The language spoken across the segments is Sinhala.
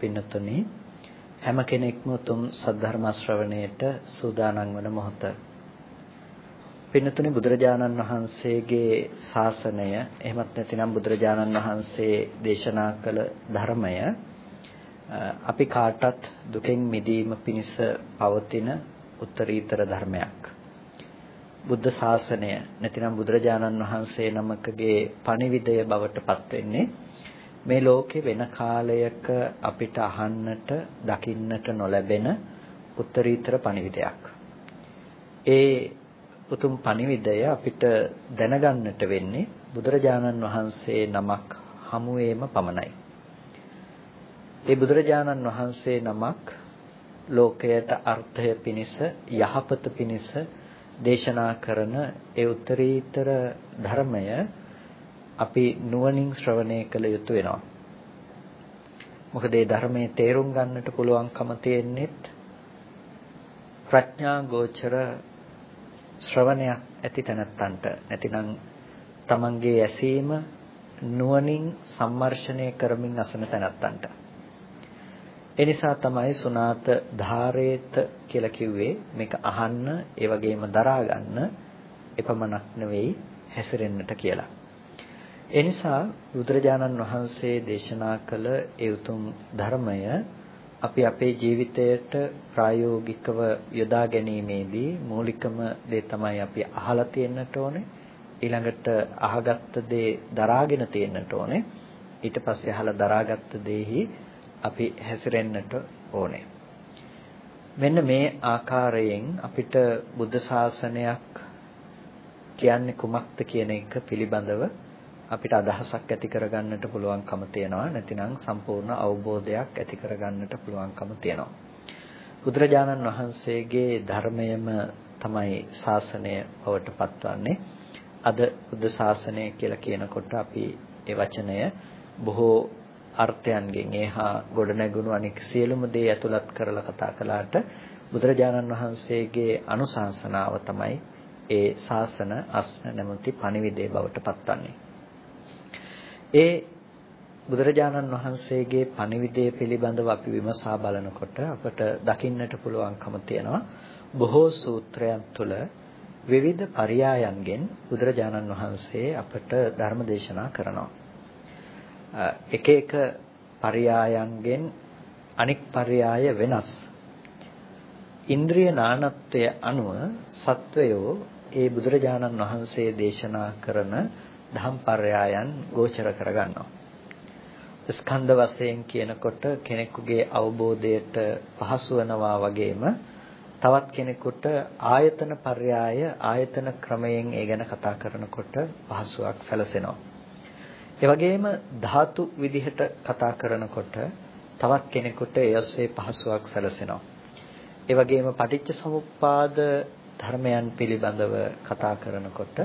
පින්නතුනි හැම කෙනෙක්ම උතුම් සද්ධර්ම ශ්‍රවණයට සූදානම් වන මොහොත. පින්නතුනි බුදුරජාණන් වහන්සේගේ ශාසනය එහෙමත් නැතිනම් බුදුරජාණන් වහන්සේ දේශනා කළ ධර්මය අපි කාටත් දුකෙන් මිදීම පිණිස පවතින උත්තරීතර ධර්මයක්. බුද්ධ ශාසනය නැතිනම් බුදුරජාණන් වහන්සේ නමකගේ පණිවිඩය බවට පත් වෙන්නේ මේ ලෝකේ වෙන කාලයක අපිට අහන්නට දකින්නට නොලැබෙන උත්තරීතර පණිවිඩයක්. ඒ උතුම් පණිවිඩය අපිට දැනගන්නට වෙන්නේ බුදුරජාණන් වහන්සේ නමක් හමුවේම පමණයි. ඒ බුදුරජාණන් වහන්සේ නමක් ලෝකයට අර්ථය පිණිස යහපත පිණිස දේශනා කරන ඒ උත්තරීතර ධර්මය අපි නුවණින් ශ්‍රවණය කළ යුතු වෙනවා. මොකද මේ ධර්මයේ තේරුම් ගන්නට පුළුවන්කම තියෙන්නේ ප්‍රඥා ගෝචර ශ්‍රවණයක් ඇති තැනත්තන්ට. නැතිනම් තමන්ගේ ඇසීම නුවණින් සම්මර්ෂණය කරමින් අසන තැනත්තන්ට. ඒ නිසා තමයි සුනාත ධාරේත කියලා කිව්වේ මේක අහන්න ඒ වගේම දරා ගන්න එපමණක් නෙවෙයි හැසිරෙන්නට කියලා. ඒ නිසා බුදුරජාණන් වහන්සේ දේශනා කළ ඒ උතුම් ධර්මය අපි අපේ ජීවිතයට ප්‍රායෝගිකව යොදා ගැනීමේදී මූලිකම දේ තමයි අපි අහලා තියෙන්නට ඕනේ. ඊළඟට අහගත්ත දේ දරාගෙන තියෙන්නට ඕනේ. ඊට පස්සේ අහලා දරාගත්ත දේහි අපි හැසිරෙන්නට ඕනේ. මෙන්න මේ ආකාරයෙන් අපිට බුද්ධ ශාසනයක් කියන්නේ කුමක්ද කියන එක පිළිබඳව අපිට අදහසක් ඇති කරගන්නට පුළුවන්කම තියෙනවා. නැතිනම් සම්පූර්ණ අවබෝධයක් ඇති කරගන්නට පුළුවන්කම තියෙනවා. බුදුරජාණන් වහන්සේගේ ධර්මයම තමයි ශාසනය බවට පත්වන්නේ. අද බුද්ධ ශාසනය කියලා කියනකොට අපි ඒ වචනය බොහෝ අර්ථයන්ගෙන් එහා ගොඩනැගුණු අනික් සියලුම දේ ඇතුළත් කරලා කතා කළාට බුදුරජාණන් වහන්සේගේ අනුශාසනාව තමයි ඒ ශාසන අස්න නැමැති පණිවිඩය බවට පත්වන්නේ. ඒ බුදුරජාණන් වහන්සේගේ පණිවිඩය පිළිබඳව අපි විමසා බලනකොට අපට දකින්නට පුළුවන්කම තියෙනවා බොහෝ සූත්‍රයන් තුළ විවිධ පරයයන්ගෙන් බුදුරජාණන් වහන්සේ අපට ධර්ම දේශනා කරනවා. එක එක පරයයන්ගෙන් අනික් පරයය වෙනස්. ඉන්ද්‍රිය නානත්වය අනුව සත්වයෝ ඒ බුදුරජාණන් වහන්සේ දේශනා කරන ධම්පර්යායන් ගෝචර කරගන්නවා. ස්කන්ධ වශයෙන් කියනකොට කෙනෙකුගේ අවබෝධයට පහසු වෙනවා වගේම තවත් කෙනෙකුට ආයතන පర్యాయ ආයතන ක්‍රමයෙන් ඒ ගැන කතා කරනකොට පහසුවක් සැලසෙනවා. ඒ වගේම ධාතු විදිහට කතා කරනකොට තවත් කෙනෙකුට ඒ ඔස්සේ පහසුවක් සැලසෙනවා. ඒ වගේම පටිච්ච සමුප්පාද ධර්මයන් පිළිබඳව කතා කරනකොට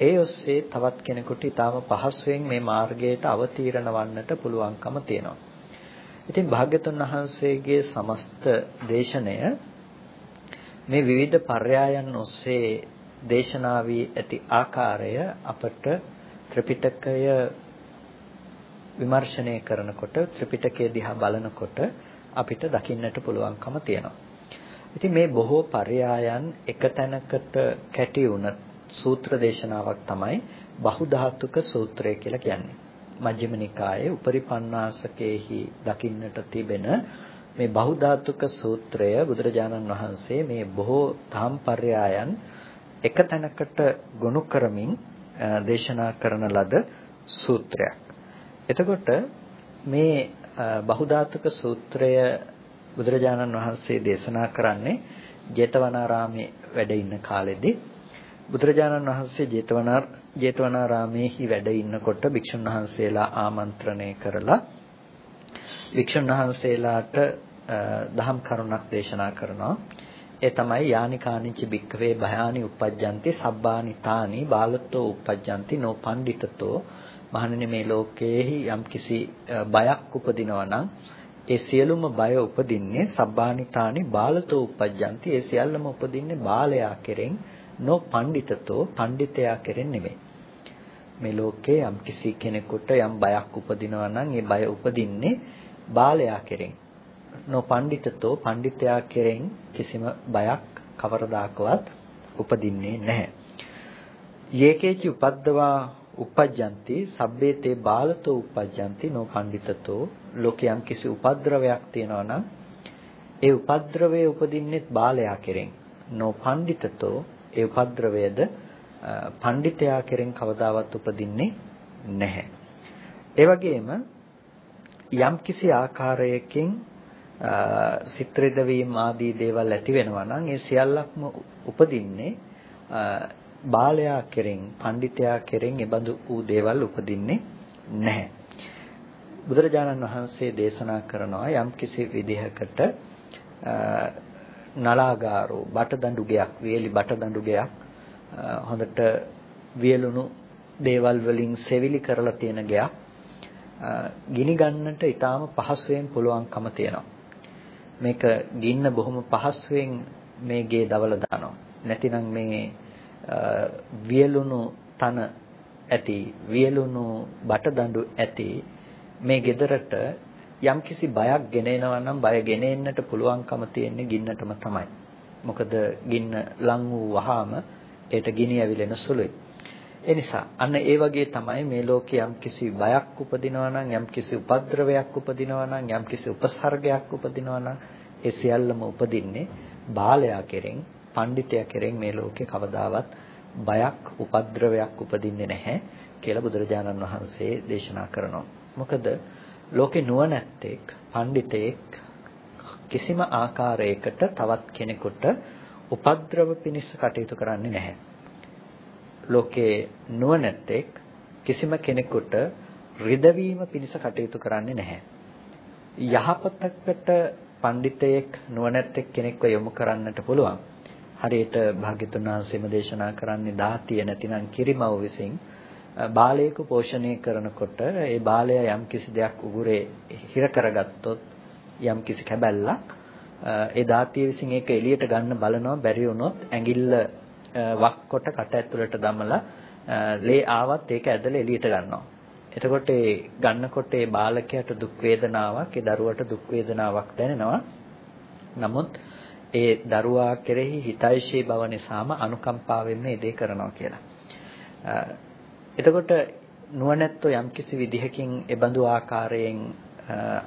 ඒ ඔස්සේ තවත් කෙනෙකුට ඊටාම පහසුවෙන් මේ මාර්ගයට අවතීර්ණ වන්නට පුළුවන්කම තියෙනවා. ඉතින් භාග්‍යතුන් වහන්සේගේ සමස්ත දේශනය මේ විවිධ පර්යායන් ඔස්සේ දේශනා වී ඇති ආකාරය අපට ත්‍රිපිටකය විමර්ශනය කරනකොට ත්‍රිපිටකය දිහා බලනකොට අපිට දකින්නට පුළුවන්කම තියෙනවා. ඉතින් මේ බොහෝ පර්යායන් එක තැනකට කැටි වුණත් සූත්‍ර දේශනාවක් තමයි බහුධාතුක සූත්‍රය කියලා කියන්නේ. මජ්ක්‍ධිම නිකායේ උපරිපන්නාසකේහි දකින්නට තිබෙන මේ බහුධාතුක සූත්‍රය බුදුරජාණන් වහන්සේ මේ බොහෝ ධම්පර්යායන් එක තැනකට ගොනු කරමින් දේශනා කරන ලද සූත්‍රයක්. එතකොට මේ බහුධාතුක සූත්‍රය බුදුරජාණන් වහන්සේ දේශනා කරන්නේ ජේතවනාරාමේ වැඩ ඉන්න කාලෙදී බුදුරජාණන් වහන්සේ ජේතවනා ජේතවනාරාමේහි වැඩ ඉන්නකොට භික්ෂුන් වහන්සේලා ආමන්ත්‍රණය කරලා වික්ෂුන් වහන්සේලාට දහම් කරුණක් දේශනා කරනවා. ඒ තමයි යානිකානිච්ච භික්කවේ භයානි uppajjanti සබ්බානි තානි බාලතෝ uppajjanti නෝ පණ්ඩිතතෝ. මහණෙනි මේ ලෝකයේහි යම්කිසි බයක් උපදිනවා නම් ඒ සියලුම බය උපදින්නේ සබ්බානිතානි බාලතෝ uppajjanti ඒ සියල්ලම උපදින්නේ බාලයා කෙරෙන්. නෝ පණ්ඩිතතෝ පණ්ඩිතයා කෙරෙන් නෙමෙයි. මේ ලෝකේ යම් කිසි කෙනෙකුට යම් බයක් උපදිනවා නම් ඒ බය උපදින්නේ බාලයා කෙරෙන්. නෝ පණ්ඩිතතෝ පණ්ඩිතයා කෙරෙන් කිසිම බයක් කවරදාකවත් උපදින්නේ නැහැ. යේකේචි උපද්දවා uppajjanti sabbete balato uppajjanti no panditato ලෝකයන් කිසි උපද්‍රවයක් තියෙනවා නම් ඒ උපද්‍රවය උපදින්නෙත් බාලයා කෙරෙන්. no panditato ඒ උපද්‍රවයද පඬිතයා කෙරෙන් කවදාවත් උපදින්නේ නැහැ. ඒ වගේම යම් කිසි ආකාරයකින් සිත්‍රෙද වීම ආදී දේවල් ඇති වෙනවා නම් ඒ සියල්ලක්ම උපදින්නේ බාලයා කෙරෙන් පඬිතයා කෙරෙන් එබඳු වූ දේවල් උපදින්නේ නැහැ. බුදුරජාණන් වහන්සේ දේශනා කරනවා යම් කිසි විදිහකට නලාගාරෝ බටදඬු ගයක් වේලි බටදඬු ගයක් හොඳට වියලුණු දේවල් වලින් සෙවිලි කරලා තියෙන ගයක් ගිනි ගන්නට ඊටාම පහසුවෙන් පුළුවන්කම තියෙනවා. මේක ගින්න බොහොම පහසුවෙන් මේ ගේ දවල දානවා. නැතිනම් මේ වියලුණු තන ඇති වියලුණු බටදඬු ඇති මේ ගෙදරට යම්කිසි බයක් ගෙන එනවා නම් බය ගෙන එන්නට පුළුවන්කම තියෙන්නේ ගින්නටම තමයි. මොකද ගින්න ලං වූ වහාම ඒට ගිනි ඇවිලෙන සුළුයි. ඒ නිසා අන්න ඒ වගේ තමයි මේ ලෝකේ යම්කිසි බයක් උපදිනවා නම් යම්කිසි උපද්‍රවයක් උපදිනවා නම් යම්කිසි උපසර්ගයක් උපදිනවා නම් ඒ සියල්ලම උපදින්නේ බාලයා කෙරෙන් පඬිතයා කෙරෙන් මේ ලෝකේ කවදාවත් බයක් උපද්‍රවයක් උපදින්නේ නැහැ කියලා බුදුරජාණන් වහන්සේ දේශනා කරනවා. මොකද ලෝකේ නුවණැත්තෙක්, පඬිතෙක් කිසිම ආකාරයකට තවත් කෙනෙකුට උපද්‍රව පිණිස කටයුතු කරන්නේ නැහැ. ලෝකේ නුවණැත්තෙක් කිසිම කෙනෙකුට රිදවීම පිණිස කටයුතු කරන්නේ නැහැ. යහපතකට පඬිතෙක් නුවණැත්තෙක් කෙනෙක්ව යොමු කරන්නට පුළුවන්. හරියට භාග්‍යතුන් වහන්සේම දේශනා කරන්නේ දාතිය නැතිනම් කිරිමව් විසින් බාලයෙකු පෝෂණය කරනකොට ඒ බාලයා යම් කිසි දෙයක් උගුරේ හිර කරගත්තොත් යම් කිසි කැබැල්ලක් ඒ දාතිය විසින් ඒක එළියට ගන්න බලනවා බැරි වුණොත් ඇඟිල්ල වක් කොට කට ඇතුළට දමලා ලේ ආවත් ඒක ඇදලා එළියට ගන්නවා. එතකොට ඒ ගන්නකොට ඒ බාලකයාට දුක් වේදනාවක් ඒ දරුවට දුක් වේදනාවක් දැනෙනවා. නමුත් ඒ දරුවා කෙරෙහි හිතයිශී බව නිසාම අනුකම්පාවෙන් මේ දේ කරනවා කියලා. එතකොට නුවණැත්තෝ යම්කිසි විදිහකින් එබඳු ආකාරයෙන්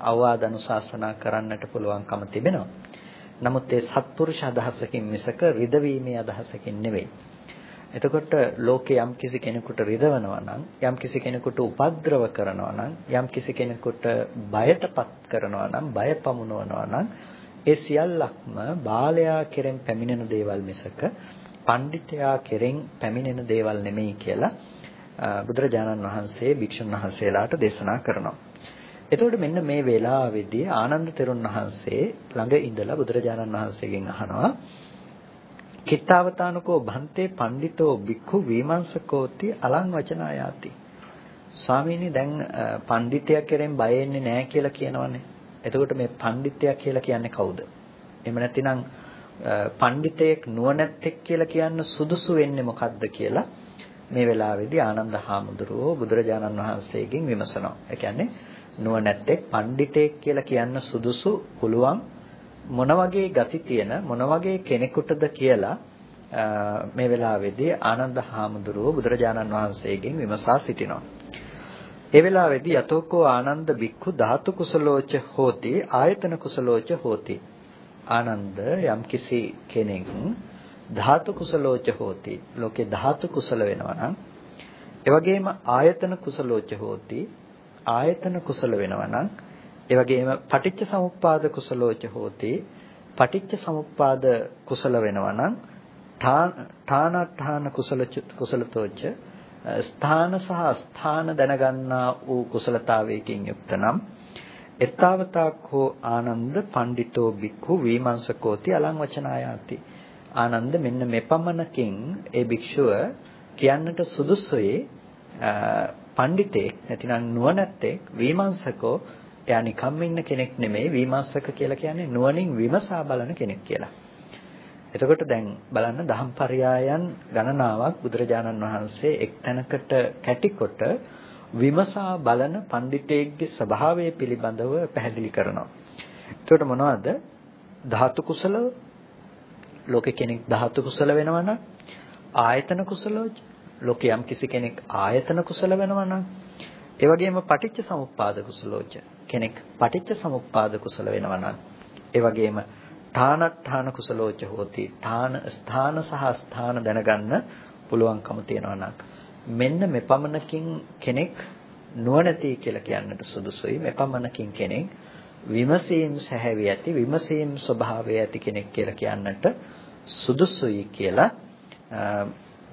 අවවාද අනුශාසනා කරන්නට පුළුවන්කම තිබෙනවා. නමුත් ඒ සත්පුරුෂ අදහසකින් මිසක රිදවීමේ අදහසකින් නෙවෙයි. එතකොට ලෝකේ යම්කිසි කෙනෙකුට රිදවනවා නම් යම්කිසි කෙනෙකුට උපද්‍රව කරනවා නම් යම්කිසි කෙනෙකුට බයටපත් කරනවා නම් බය පමුණවනවා නම් ඒ සියල්ලක්ම බාලයා කෙරෙන් පැමිණෙන දේවල් මිසක පඬිතයා කෙරෙන් පැමිණෙන දේවල් නෙමෙයි කියලා බුදුරජාණන් වහන්සේ භික්ෂුන් වහන්සේලාට දේශනා කරනවා. එතකොට මෙන්න මේ වෙලාවේදී ආනන්ද තෙරුන් වහන්සේ ළඟ ඉඳලා බුදුරජාණන් වහන්සේගෙන් අහනවා කිත්තාවතානකෝ භන්තේ පණ්ඩිතෝ බික්ඛු විමංශකෝති අලං වචනායාති ස්වාමීනි දැන් පඬිතයා කෙරෙන් බය වෙන්නේ නැහැ කියලා කියනවනේ එතකොට මේ පඬිතයා කියලා කියන්නේ කවුද? එහෙම නැතිනම් පඬිතෙක් නුවණැත්තෙක් කියලා කියන්න සුදුසු වෙන්නේ මොකද්ද කියලා මේ වෙලාවේදී ආනන්ද හාමුදුරුවෝ බුදුරජාණන් වහන්සේගෙන් විමසනවා. ඒ කියන්නේ නුවණැත්තෙක් පඬිතෙක් කියලා කියන්න සුදුසු පුළුවන් මොන වගේ ගති තියෙන මොන වගේ කෙනෙකුටද කියලා මේ වෙලාවේදී ආනන්ද හාමුදුරුවෝ බුදුරජාණන් වහන්සේගෙන් විමසා සිටිනවා. ඒ වෙලාවේදී යතෝකෝ ආනන්ද බික්ඛු ධාතු කුසලෝච හෝති ආයතන කුසලෝච හෝති ආනන්ද යම්කිසි කෙනෙක් ධාතු කුසලෝච හෝති. ලෝකේ ධාතු කුසල වෙනවා නම් ඒ වගේම ආයතන කුසලෝච හෝති. ආයතන කුසල වෙනවා නම් ඒ වගේම පටිච්ච සමුප්පාද කුසලෝච හෝති. පටිච්ච සමුප්පාද කුසල වෙනවා නම් තානඨාන කුසල කුසලතෝච ස්ථාන සහ ස්ථාන දැනගන්නා වූ කුසලතාවයකින් යුක්ත නම් එත්තාවතාක් හෝ ආනන්ද පණ්ඩිතෝ බික්ඛු විමංශකෝති අලං වචනායාති. ආනන්ද මෙන්න මෙපමණකින් ඒ භික්ෂුව කියන්නට සුදුසුයි පණ්ඩිතෙක් නැතිනම් නුවණැත්තෙක් විමංශකෝ එයා නිකම්ම ඉන්න කෙනෙක් නෙමෙයි විමර්ශක කියලා කියන්නේ නුවණින් විමසා බලන කෙනෙක් කියලා. එතකොට දැන් බලන්න දහම් පරයයන් ගණනාවක් බුදුරජාණන් වහන්සේ එක් තැනකට කැටිකොට විමසා බලන පඬිතෙක්ගේ ස්වභාවය පිළිබඳව පැහැදිලි කරනවා. එතකොට මොනවද? ධාතු කුසල ලෝකේ කෙනෙක් ධාතු කුසල වෙනවා නම් ආයතන කුසලෝච ලෝකේ යම් කිසි කෙනෙක් ආයතන කුසල වෙනවා නම් ඒ වගේම පටිච්ච සමුප්පාද කුසලෝච කෙනෙක් පටිච්ච සමුප්පාද කුසල වෙනවා නම් ඒ වගේම ථානඨාන කුසලෝච හෝති. ථාන ස්ථාන සහ ස්ථාන දැනගන්න පුළුවන්කම තියෙනවා නම් මෙන්න මෙපමණකින් කෙනෙක් නුවණැති කියලා කියන්නට සුදුසුයි. මෙපමණකින් කෙනෙක් විමසීම් සැහැවි ඇති විමසීම් ස්වභාවය ඇති කෙනෙක් කියලා කියන්නට සුදුසුයි කියලා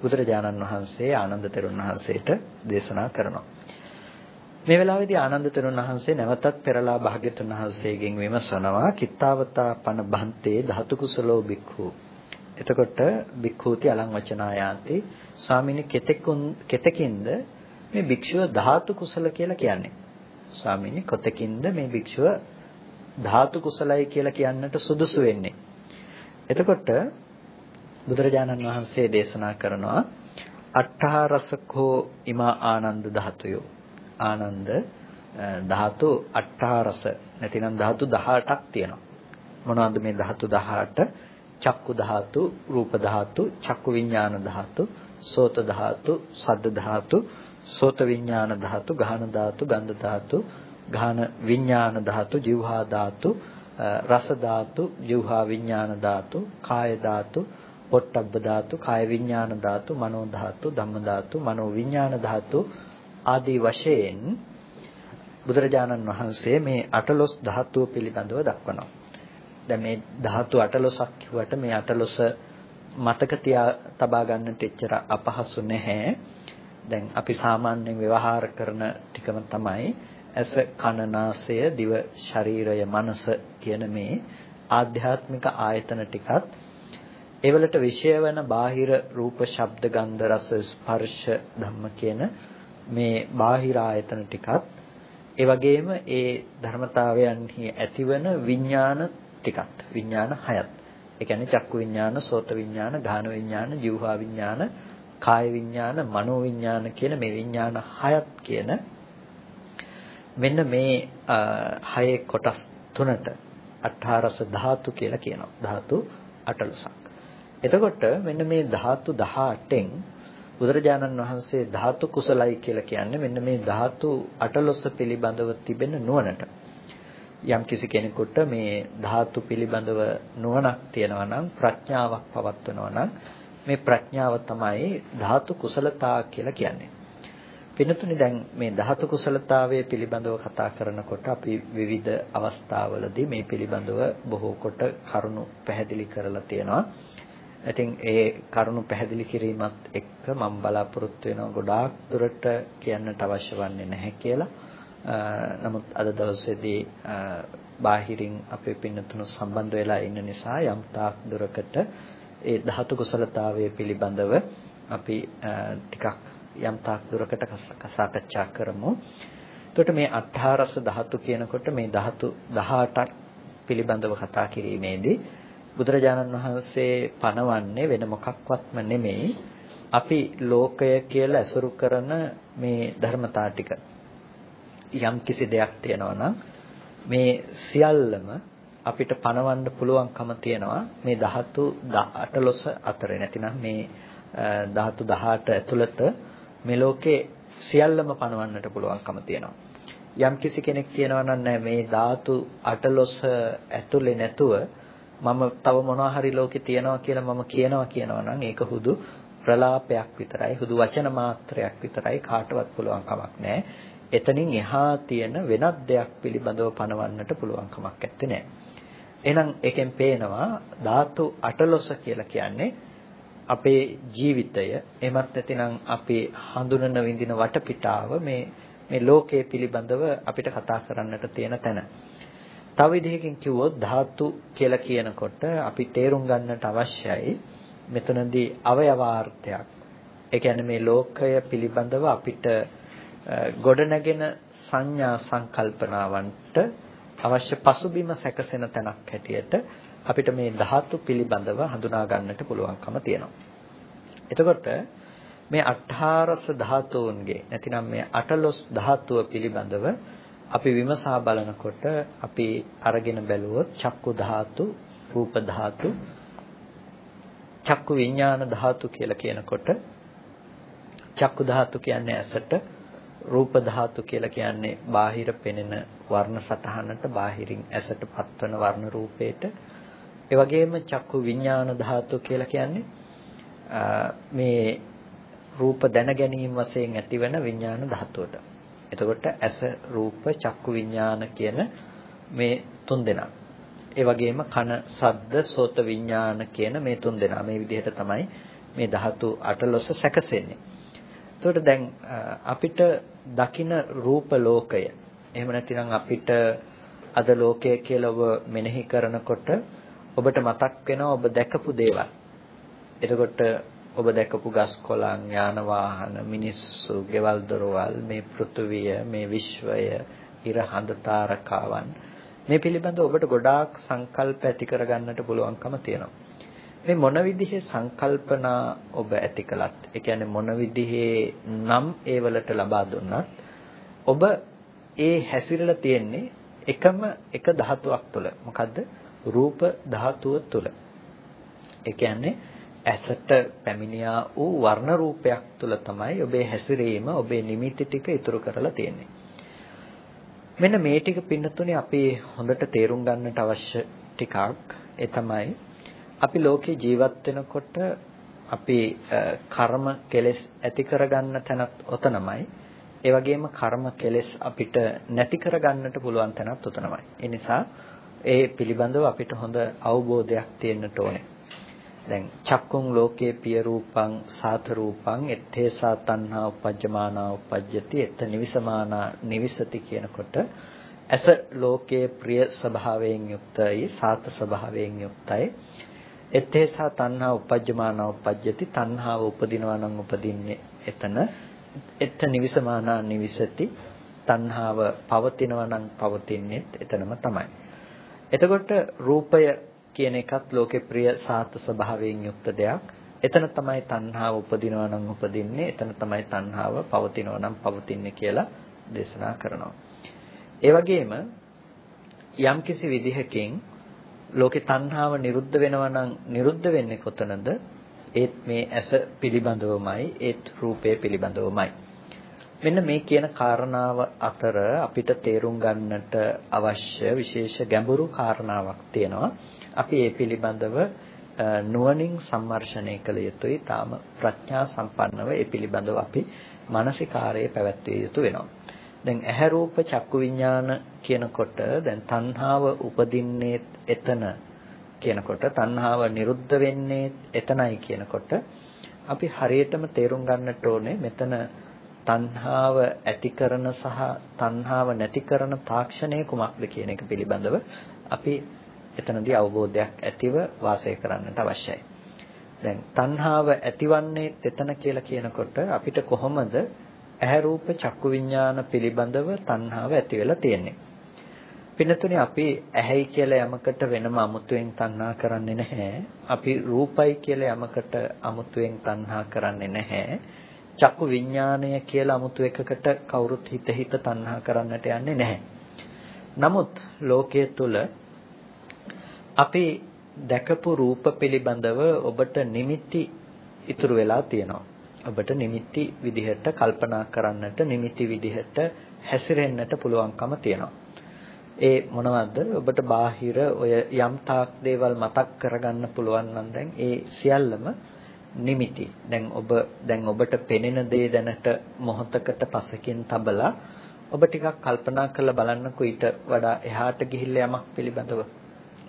බුදුරජාණන් වහන්සේ ආනන්ද තෙරුන් වහන්සේට දේශනා කරනවා මේ වෙලාවේදී ආනන්ද තෙරුන් වහන්සේ නැවතත් පෙරලා භාග්‍යතුන් වහන්සේගෙන් විමසනවා කිත්තාවතා පන බන්තේ ධාතු කුසලෝ බික්ඛු. එතකොට බික්ඛූති අලං වචනායාති ස්වාමීනි කෙතෙකුන් කෙතකින්ද මේ භික්ෂුව ධාතු කුසල කියලා කියන්නේ. ස්වාමීනි කොතකින්ද මේ භික්ෂුව ධාතු කුසලයි කියලා කියන්නට සුදුසු වෙන්නේ. එතකොට බුදුරජාණන් වහන්සේ දේශනා කරනවා අට්ඨාරසකෝ ඉමා ආනන්ද ධාතුයෝ ආනන්ද ධාතු අට්ඨාරස නැතිනම් ධාතු 18ක් තියෙනවා. මොනවද මේ ධාතු 18? චක්කු ධාතු, රූප ධාතු, චක්කු විඥාන ධාතු, සෝත ධාතු, සද්ද ධාතු, සෝත විඥාන ධාතු, ගාහන ධාතු, ගන්ධ ධාතු, ගාහන විඥාන ධාතු, જીවහා ධාතු, රස ධාතු, જીවහා විඥාන ධාතු, කාය ධාතු, පොට්ටබ්බ ධාතු, කාය විඥාන ධාතු, මනෝ ධාතු, ධම්ම ධාතු, මනෝ විඥාන ධාතු, ආදී වශයෙන් බුදුරජාණන් වහන්සේ මේ අටලොස් ධාතුව පිළිබඳව දක්වනවා. දැන් මේ ධාතු අටලොසක් කිව්වට මේ අටලොස මතක තියා තබා ගන්නට එච්චර අපහසු නැහැ. දැන් අපි සාමාන්‍යයෙන් ව්‍යවහාර කරන ටිකම තමයි ඇස කන නාසය දිව ශරීරය මනස කියන මේ ආධ්‍යාත්මික ආයතන ටිකත් ඒවලට විශේෂ වෙන බාහිර රූප ශබ්ද ගන්ධ රස ස්පර්ශ ධම්ම කියන මේ බාහිර ආයතන ටිකත් ඒ වගේම ඒ ධර්මතාවයන්හි ඇතිවන විඥාන ටිකත් විඥාන හයත්. ඒ කියන්නේ චක්කු විඥාන සෝත විඥාන ගාන විඥාන જીවහා විඥාන කාය විඥාන මනෝ විඥාන කියන මේ විඥාන හයත් කියන මෙන්න මේ හයේ කොටස් තුනට අට්ඨාරස ධාතු කියලා කියනවා. ධාතු 18ක් එතකොට මෙන්න මේ ධාතු 18න් බුදුරජාණන් වහන්සේ ධාතු කුසලයි කියලා කියන්නේ මෙන්න මේ ධාතු අටලොස්ස පිළිබඳව තිබෙන නුවණට. යම් කිසි කෙනෙකුට මේ ධාතු පිළිබඳව නුවණක් තියෙනවා නම් ප්‍රඥාවක් පවත්වනවා නම් මේ ප්‍රඥාව තමයි ධාතු කුසලතා කියලා කියන්නේ. පින්නතුනි දැන් මේ ධාතු කුසලතාවය පිළිබඳව කතා කරනකොට අපි විවිධ අවස්ථාවලදී මේ පිළිබඳව බොහෝ කොට කරුණු පැහැදිලි කරලා තියෙනවා. ඉතින් ඒ කරුණු පැහැදිලි කිරීමත් එක්ක මම බලාපොරොත්තු වෙනවා ගොඩාක් දුරට කියන්නට අවශ්‍ය වන්නේ නැහැ කියලා. නමුත් අද දවසේදී බාහිරින් අපේ පින්නතුණු සම්බන්ධ වෙලා ඉන්න නිසා යම් තාක් දුරකට ඒ ධාතු කුසලතාවය පිළිබඳව අපි ටිකක් යම් තාක් දුරකට සාකච්ඡා කරමු. එතකොට මේ අට්ඨාරස ධාතු කියනකොට මේ ධාතු 18ක් පිළිබඳව කතා කිරීමේදී බුදුරජාණන් වහන්සේ පනවන්නේ වෙන මොකක්වත්ම නෙමෙයි. අපි ලෝකය කියලා ඇසුරු කරන මේ ධර්මතා ටික. යම් කිසි දෙයක් තියෙනවා නම් මේ සියල්ලම අපිට පනවන්න පුළුවන්කම තියෙනවා. මේ ධාතු 18 අතරේ නැතිනම් මේ ධාතු 18 ඇතුළත මේ ලෝකේ සියල්ලම පනවන්නට පුළුවන්කම තියෙනවා. යම් කිසි කෙනෙක් කියනවා නම් මේ ධාතු 18 ඇතුලේ නැතුව මම තව මොනවා හරි ලෝකේ තියනවා කියලා මම කියනවා කියනවා නම් ඒක හුදු ප්‍රලාපයක් විතරයි හුදු වචන මාත්‍රයක් විතරයි කාටවත් පුළුවන් කමක් නැහැ. එතනින් එහා තියෙන වෙනත් දෙයක් පිළිබඳව පනවන්නට පුළුවන් කමක් නැත්තේ නෑ. එහෙනම් එකෙන් පේනවා ධාතු අටලොස කියලා කියන්නේ අපේ ජීවිතය එමත් නැතිනම් අපේ හඳුනන විඳින වටපිටාව මේ මේ ලෝකයේ පිළිබඳව අපිට කතා කරන්නට තියෙන තැන. තව විදිහකින් කිව්වොත් ධාතු කියලා කියනකොට අපි තේරුම් ගන්නට අවශ්‍යයි මෙතනදී අවයවාර්ථයක්. ඒ කියන්නේ මේ ලෝකය පිළිබඳව අපිට ගොඩනැගෙන සංඥා සංකල්පනාවන්ට අවශ්‍ය පසුබිම සැකසෙන තැනක් හැටියට අපිට මේ ධාතු පිළිබඳව හඳුනා ගන්නට පුළුවන්කම තියෙනවා. එතකොට මේ අට්ඨාරස ධාතුන්ගේ නැතිනම් මේ අටලොස් ධාතුව පිළිබඳව අපි විමසා බලනකොට අපි අරගෙන බැලුවොත් චක්කු ධාතු, රූප ධාතු, චක්කු විඥාන ධාතු කියලා කියනකොට චක්කු ධාතු කියන්නේ ඇසට රූප ධාතු කියලා කියන්නේ බාහිර පෙනෙන වර්ණ සටහනට බාහිරින් ඇසට පත්වන වර්ණ රූපේට ඒ වගේම චක්කු විඥාන ධාතු කියලා කියන්නේ මේ රූප දැන ගැනීම වශයෙන් ඇතිවන විඥාන ධාතුවට. එතකොට ඇස රූප චක්කු විඥාන කියන මේ තුන් දෙනා. ඒ වගේම කන සද්ද සෝත විඥාන කියන මේ තුන් දෙනා මේ විදිහට තමයි මේ ධාතු අටලොස සැකසෙන්නේ. එතකොට දැන් අපිට දකින රූප ලෝකය එහෙම නැතිනම් අපිට අද ලෝකය කියලා ඔබ මෙනෙහි කරනකොට ඔබට මතක් වෙනවා ඔබ දැකපු දේවල්. එතකොට ඔබ දැකපු ගස් කොළන් යාන වාහන මිනිස්සු ගෙවල් දොරවල් මේ පෘථුවිය මේ විශ්වය ඉර හඳ තාරකාවන්. මේ පිළිබඳව ඔබට ගොඩාක් සංකල්ප ඇති කරගන්නට පුළුවන්කම තියෙනවා. මේ මොන විදිහේ සංකල්පනා ඔබ ඇති කළත් ඒ කියන්නේ මොන විදිහේ නම් ඒවලට ලබා දුන්නත් ඔබ ඒ හැසිරලා තියෙන්නේ එකම එක ධාතුවක් තුළ. මොකද්ද? රූප ධාතුව තුළ. ඒ කියන්නේ ඇසට පැමිණියා වූ වර්ණ රූපයක් තුළ තමයි ඔබේ හැසිරීම ඔබේ නිමිති ටික ඉතුරු කරලා තියෙන්නේ මෙන්න මේ ටික පින්නතුනේ අපි හොඳට තේරුම් ගන්නට අවශ්‍ය ටිකක් ඒ තමයි අපි ලෝකේ ජීවත් වෙනකොට අපි කර්ම කෙලෙස් ඇති කරගන්න තැනත් ඔතනමයි. ඒ වගේම කර්ම කෙලෙස් අපිට නැති කරගන්නට පුළුවන් තැනත් ඔතනමයි. ඒ නිසා ඒ පිළිබඳව අපිට හොඳ අවබෝධයක් තියෙන්නට ඕනේ. දැන් චක්කුං ලෝකේ පිය රූපං සාත රූපං ettesa තණ්හා උපජ්ජමානා උපජ්ජති එත නිවිසමානා නිවිසති කියනකොට ඇස ලෝකයේ ප්‍රිය ස්වභාවයෙන් යුක්තයි සාත ස්වභාවයෙන් යුක්තයි. එත්තේසා තණ්හා උපජ්ජමාන උපජ්ජති තණ්හාව උපදිනවා නම් උපදින්නේ එතන. එත්ත නිවිසමානා නිවිසති තණ්හාව පවතිනවා නම් පවතින්නේ එතනම තමයි. එතකොට රූපය කියන එකත් ලෝකේ ප්‍රිය සාත ස්වභාවයෙන් යුක්ත දෙයක් එතන තමයි තණ්හාව උපදිනවා නම් උපදින්නේ එතන තමයි තණ්හාව පවතිනවා නම් පවතින්නේ කියලා දේශනා කරනවා ඒ වගේම යම්කිසි විදිහකින් ලෝකේ තණ්හාව නිරුද්ධ වෙනවා නම් නිරුද්ධ වෙන්නේ කොතනද? ඒත් මේ ඇස පිළිබඳවමයි ඒත් රූපය පිළිබඳවමයි. මෙන්න මේ කියන කාරණාව අතර අපිට තේරුම් ගන්නට අවශ්‍ය විශේෂ ගැඹුරු කාරණාවක් තියෙනවා. අපි ඒ පිළිබඳව නුවණින් සම්මර්ෂණය කළ යුතුයි. තාම ප්‍රඥා සම්පන්නව ඒ පිළිබඳව අපි මානසිකාරයේ පැවැත්විය යුතු වෙනවා. දැන් ඇහැ රූප චක්කු විඥාන කියනකොට දැන් තණ්හාව උපදින්නේ එතන කියනකොට තණ්හාව නිරුද්ධ වෙන්නේ එතනයි කියනකොට අපි හරියටම තේරුම් ගන්නට ඕනේ මෙතන තණ්හාව ඇති කරන සහ තණ්හාව නැති කරන තාක්ෂණය කුමක්ද කියන එක පිළිබඳව අපි එතනදී අවබෝධයක් ඇතිව වාසය කරන්නට අවශ්‍යයි. දැන් තණ්හාව ඇතිවන්නේ එතන කියලා කියනකොට අපිට කොහොමද ඇහැ රූප චක්කු විඥාන පිළිබඳව තණ්හාව ඇති වෙලා තියෙන්නේ. පින්නතුනේ අපි ඇහැයි කියලා යමකට වෙනම අමුතුවෙන් තණ්හා කරන්නේ නැහැ. අපි රූපයි කියලා යමකට අමුතුවෙන් තණ්හා කරන්නේ නැහැ. චක්කු විඥානය කියලා අමුතු එකකට කවුරුත් හිත හිත තණ්හා කරන්නට යන්නේ නැහැ. නමුත් ලෝකයේ තුල අපි දැකපු රූප පිළිබඳව ඔබට නිමිති ඉතුරු වෙලා තියෙනවා. ඔබට නිමිති විදිහට කල්පනා කරන්නට නිමිති විදිහට හැසිරෙන්නට පුළුවන්කම තියෙනවා. ඒ මොනවද? ඔබට බාහිර ඔය යම් තාක් දේවල් මතක් කරගන්න පුළුවන් නම් දැන් ඒ සියල්ලම නිමිති. දැන් ඔබ දැන් ඔබට පෙනෙන දේ දැනට මොහොතකට පසකින් තබලා ඔබ ටිකක් කල්පනා කරලා බලන්නකෝ ඊට වඩා එහාට ගිහිල්ලා යමක් පිළිබඳව.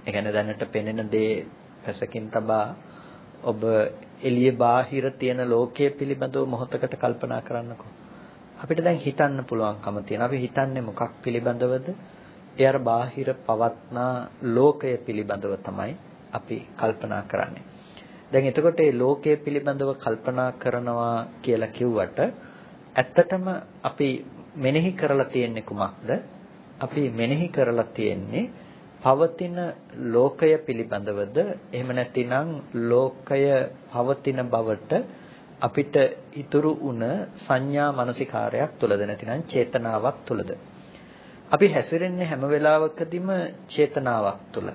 ඒ කියන්නේ දැනට පෙනෙන දේ පසකින් තබා ඔබ එළිය බාහිර තියෙන ලෝකයේ පිළිබඳව මොහොතකට කල්පනා කරන්නකෝ. අපිට දැන් හිතන්න පුළුවන්කම තියෙනවා. අපි හිතන්නේ මොකක් පිළිබඳවද? ඒ අර බාහිර පවත්නා ලෝකය පිළිබඳව තමයි අපි කල්පනා කරන්නේ. දැන් එතකොට මේ ලෝකය පිළිබඳව කල්පනා කරනවා කියලා කිව්වට ඇත්තටම අපි මෙනෙහි කරලා තියෙන්නේ කුමක්ද? අපි මෙනෙහි කරලා තියෙන්නේ පවතින ලෝකය පිළිබඳවද එහෙම නැතිනම් ලෝකය පවතින බවට අපිට ඉතුරු වුණ සංඥා මානසිකාරයක් තුලද නැතිනම් චේතනාවක් තුලද අපි හැසිරෙන්නේ හැම වෙලාවකදීම චේතනාවක් තුල.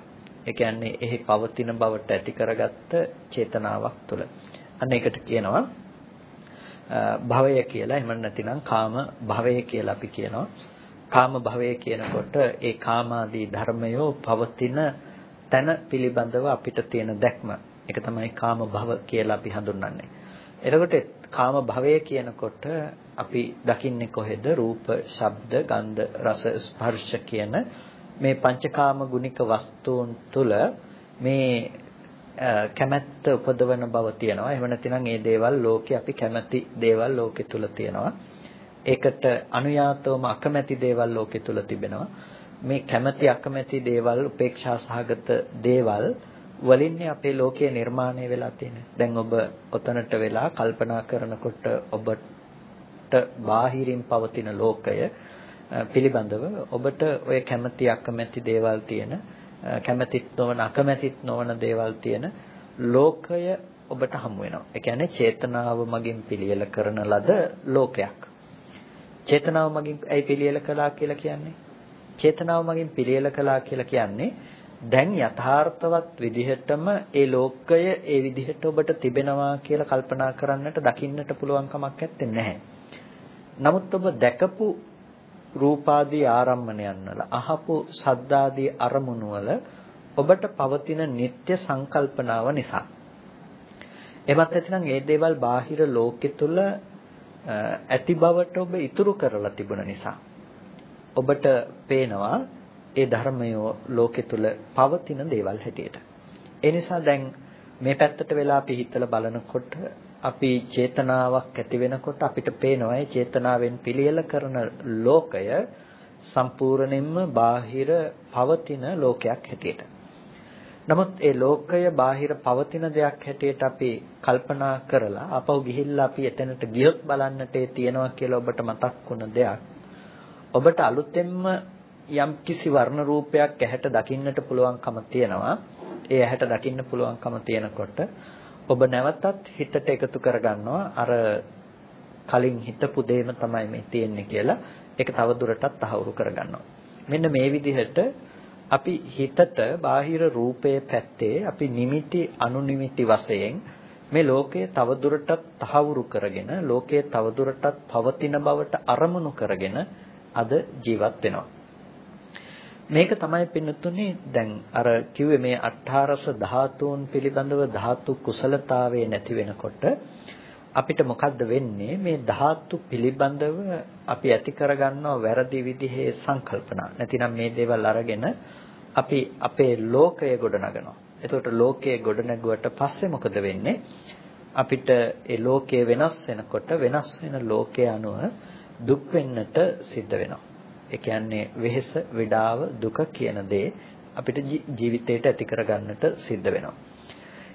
ඒ කියන්නේ එහි පවතින බවට ඇති කරගත්ත චේතනාවක් තුල. අන්න ඒකට කියනවා භවය කියලා. එහෙම නැතිනම් කාම භවය කියලා අපි කියනවා. කාම භවය කියනකොට ඒ කාමාදී ධර්මයෝ පවතින තන පිළිබඳව අපිට තියෙන දැක්ම. ඒක තමයි කාම භව කියලා අපි හඳුන්වන්නේ. එතකොට කාම භවය කියනකොට අපි දකින්නේ කොහෙද? රූප, ශබ්ද, ගන්ධ, රස, ස්පර්ශ කියන මේ පංචකාම ගුණික වස්තුන් තුල මේ කැමැත්ත උපදවන බව තියෙනවා. එහෙම නැතිනම් මේ දේවල් ලෝකේ අපි කැමැති දේවල් ලෝකෙ තුල තියෙනවා. ඒකට අනුයාතවම අකමැති දේවල් ලෝකෙ තුල තිබෙනවා. මේ කැමැති අකමැති දේවල් උපේක්ෂා සහගත දේවල් වලින්නේ අපේ ලෝකයේ නිර්මාණය වෙලා තියෙන්නේ. දැන් ඔබ ඔතනට වෙලා කල්පනා කරනකොට ඔබට බාහිරින් පවතින ලෝකය පිළිබඳව ඔබට ඔය කැමැති අකමැති දේවල් තියෙන කැමැතිත් නොවන අකමැතිත් නොවන දේවල් තියෙන ලෝකය ඔබට හමු වෙනවා. ඒ කියන්නේ චේතනාව මගින් පිළියෙල කරන ලද ලෝකයක්. චේතනාව මගින් ඇයි පිළියෙල කළා කියලා කියන්නේ? චේතනාව මගින් පිළියෙල කළා කියලා කියන්නේ දැන් යථාර්ථවත් විදිහටම ඒ ලෝකය ඒ විදිහට ඔබට තිබෙනවා කියලා කල්පනා කරන්නට දකින්නට පුළුවන් කමක් නැත්තේ නමුත් ඔබ දැකපු රූපාදී ආරම්මණයන් වල අහපු සද්දාදී අරමුණු වල ඔබට පවතින නিত্য සංකල්පනාව නිසා එමත් නැතිනම් ඒ දේවල් බාහිර ලෝකෙ තුල ඇති බවට ඔබ ඉතුරු කරලා තිබුණ නිසා ඔබට පේනවා ඒ ධර්මය ලෝකෙ තුල පවතින දේවල් හැටියට. ඒ නිසා දැන් මේ පැත්තට වෙලා අපි හිතලා බලනකොට අපි චේතනාවක් ඇති වෙනකොට අපිට පේනවා ඒ චේතනාවෙන් පිළියෙල කරන ලෝකය සම්පූර්ණයෙන්ම බාහිර පවතින ලෝකයක් හැටියට. නමුත් ඒ ලෝකය බාහිර පවතින දෙයක් හැටියට අපි කල්පනා කරලා අපව ගිහිල්ලා අපි එතනට ගියොත් බලන්නට ඒ තියෙනවා කියලා ඔබට මතක් වුණ දෙයක්. ඔබට අලුතෙන්ම යම් කිසි වර්ණ රූපයක් ඇහැට දකින්නට පුළුවන්කම තියෙනවා. ඒ ඇහැට දකින්න පුළුවන්කම තියෙනකොට ඔබ නැවතත් හිතට එකතු කරගන්නවා අර කලින් හිතපු දෙයම තමයි මේ තියෙන්නේ කියලා ඒක තව දුරටත් තහවුරු කරගන්නවා. මෙන්න මේ විදිහට අපි හිතට බාහිර රූපයේ පැත්තේ අපි නිමිති අනුනිමිති වශයෙන් මේ ලෝකය තවදුරටත් තහවුරු කරගෙන ලෝකය තවදුරටත් පවතින බවට අරමුණු කරගෙන අද ජීවත් වෙනවා. මේක තමයි පින්නතුනේ දැන් අර කිව්වේ මේ අට්ඨාරස ධාතුන් පිළිබඳව ධාතු කුසලතාවයේ නැති වෙනකොට අපිට මොකද්ද වෙන්නේ? මේ ධාතු පිළිබඳව අපි ඇති කරගන්නව වැරදි විදිහේ සංකල්පනා. නැතිනම් මේ දේවල් අරගෙන අපි අපේ ලෝකය ගොඩනගනවා. එතකොට ලෝකය ගොඩනගුවට පස්සේ මොකද වෙන්නේ? අපිට ඒ ලෝකය වෙනස් වෙනකොට වෙනස් වෙන ලෝකය අනුව දුක් වෙන්නට සිද්ධ වෙනවා. ඒ කියන්නේ වෙහෙස, විඩාව, දුක කියන දේ අපිට ජීවිතේට ඇති කරගන්නට සිද්ධ වෙනවා.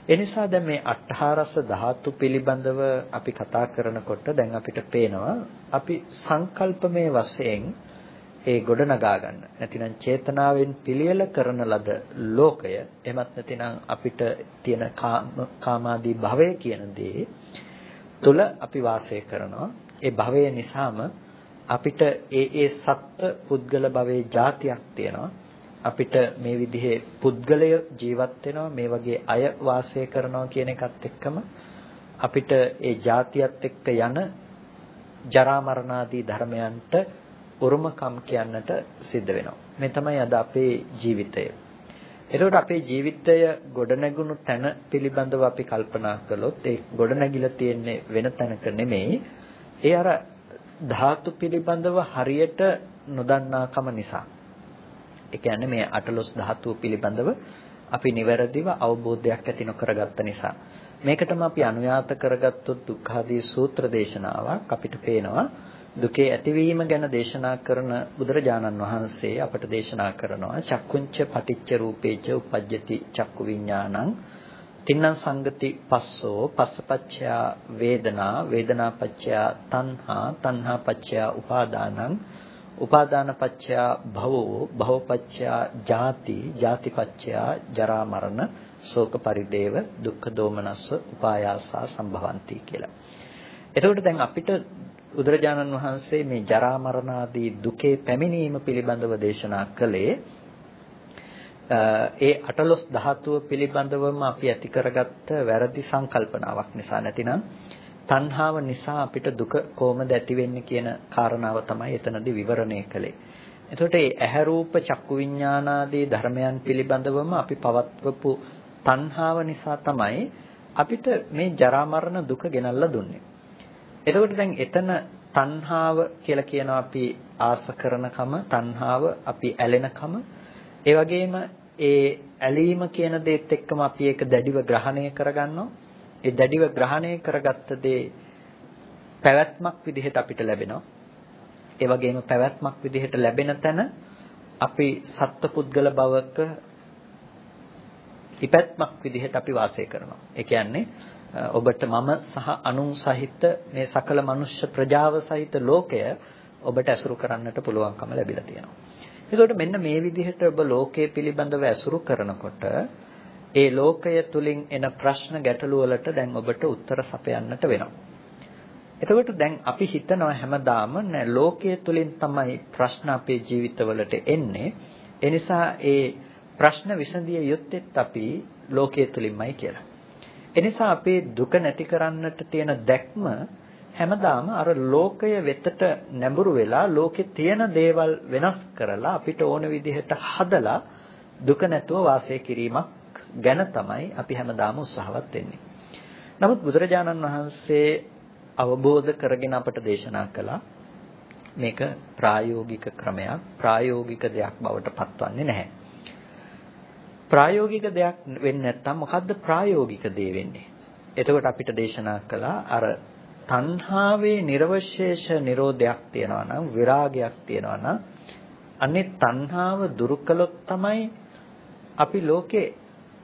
ඒ නිසා දැන් මේ අට්ඨාරස ධාතු පිළිබඳව අපි කතා කරනකොට දැන් අපිට පේනවා අපි සංකල්පමය වශයෙන් ඒ ගොඩනගා ගන්න. නැතිනම් චේතනාවෙන් පිළියෙල කරන ලද ලෝකය එමත් නැතිනම් අපිට තියෙන කාමාදී භවය කියන දේ තුල අපි වාසය කරනවා. ඒ භවය නිසාම අපිට ඒ ඒ සත්ත්ව පුද්ගල භවයේ જાතියක් තියෙනවා. අපිට මේ විදිහේ පුද්ගලය ජීවත් වෙනවා මේ වගේ අය වාසය කරනවා කියන එකත් එක්කම අපිට ඒ જાතියත් එක්ක යන ජරා මරණ ආදී ධර්මයන්ට උරුමකම් කියන්නට සිද්ධ වෙනවා. මේ තමයි අද අපේ ජීවිතය. එතකොට අපේ ජීවිතය ගොඩනැගුණු තැන පිළිබඳව අපි කල්පනා කළොත් ඒ ගොඩනැගිලා තියෙන්නේ වෙන තැනක නෙමෙයි. ඒ අර ධාතු පිළිබඳව හරියට නොදන්නාකම නිසා. ඒ කියන්නේ මේ අටලොස් ධාතුව පිළිබඳව අපි නිවැරදිව අවබෝධයක් ඇති නොකරගත්ත නිසා. මේකටම අපි අනුයාත කරගත්තොත් දුක්ඛාදී සූත්‍ර දේශනාවක් අපිට පේනවා දුකේ ඇතිවීම ගැන දේශනා කරන බුදුරජාණන් වහන්සේ අපට දේශනා කරනවා චක්කුංච පටිච්ච රූපේච උපජ්ජති චක්කු විඥානං තින්නම් සංගති පස්සෝ පස්සපච්චයා වේදනා වේදනාපච්චයා තණ්හා තණ්හාපච්චයා උපාදානං උපාදානපච්චයා භවෝ භවපච්චයා ජාති ජාතිපච්චයා ජරා මරණ ශෝක පරිදේව දුක්ඛ දෝමනස්ස උපායාසා සම්භවಂತಿ කියලා. එතකොට දැන් අපිට බුදුරජාණන් වහන්සේ මේ ජරා මරණ ආදී දුකේ පැමිණීම පිළිබඳව දේශනා කළේ ඒ අටලොස් ධාතුව පිළිබඳවම අපි ඇති කරගත්ත වැරදි සංකල්පනාවක් නිසා නැතිනම් තණ්හාව නිසා අපිට දුක කොහොමද ඇති වෙන්නේ කියන කාරණාව තමයි එතනදී විවරණය කළේ. එතකොට මේ ඇහැ රූප චක්කු විඥානාදී ධර්මයන් පිළිබඳවම අපි පවත්වපු තණ්හාව නිසා තමයි අපිට මේ ජරා මරණ දුක ගෙනල්ලා දුන්නේ. එතකොට දැන් එතන තණ්හාව කියලා කියනවා අපි ආස කරනකම තණ්හාව අපි ඇලෙනකම ඒ වගේම ඒ ඇලීම කියන දේත් එක්කම අපි ඒක දැඩිව ග්‍රහණය කරගන්නවා. ඒ දැඩිව ග්‍රහණය කරගත්ත දේ පැවැත්මක් විදිහට අපිට ලැබෙනවා. ඒ වගේම පැවැත්මක් විදිහට ලැබෙන තැන අපි සත්පුද්ගල භවක ඉපැත්මක් විදිහට අපි වාසය කරනවා. ඒ කියන්නේ ඔබට මම සහ අනුන් සහිත මේ සකල මනුෂ්‍ය ප්‍රජාව සහිත ලෝකය ඔබට ඇසුරු කරන්නට පුළුවන්කම ලැබිලා තියෙනවා. එතකොට මෙන්න මේ විදිහට ඔබ ලෝකයේ පිළිබඳව ඇසුරු කරනකොට ඒ ලෝකය තුලින් එන ප්‍රශ්න ගැටලු වලට දැන් ඔබට උත්තර සපයන්නට වෙනවා. එතකොට දැන් අපි හිතනවා හැමදාම නෑ ලෝකයේ තුලින් තමයි ප්‍රශ්න අපේ ජීවිතවලට එන්නේ. ඒ නිසා ඒ ප්‍රශ්න විසඳිය යුත්තේත් අපි ලෝකයේ තුලින්මයි කියලා. එනිසා අපේ දුක නැති කරන්නට තියෙන දැක්ම හැමදාම අර ලෝකය වෙතට නැඹුරු වෙලා ලෝකේ තියෙන දේවල් වෙනස් කරලා අපිට ඕන විදිහට හදලා දුක නැතුව වාසය කිරීමක් ගැන තමයි අපි හැමදාම උත්සාහවත් වෙන්නේ. නමුත් බුදුරජාණන් වහන්සේ අවබෝධ කරගෙන අපට දේශනා කළා මේක ප්‍රායෝගික ක්‍රමයක් ප්‍රායෝගික දෙයක් බවට පත්වන්නේ නැහැ. ප්‍රායෝගික දෙයක් වෙන්නේ නැත්නම් මොකද්ද ප්‍රායෝගික දේ වෙන්නේ? එතකොට අපිට දේශනා කළා අර තණ්හාවේ නිර්වශේෂ නිරෝධයක් තියනවා නම් විරාගයක් තියනවා නම් අනේ තණ්හාව දුරු කළොත් තමයි අපි ලෝකේ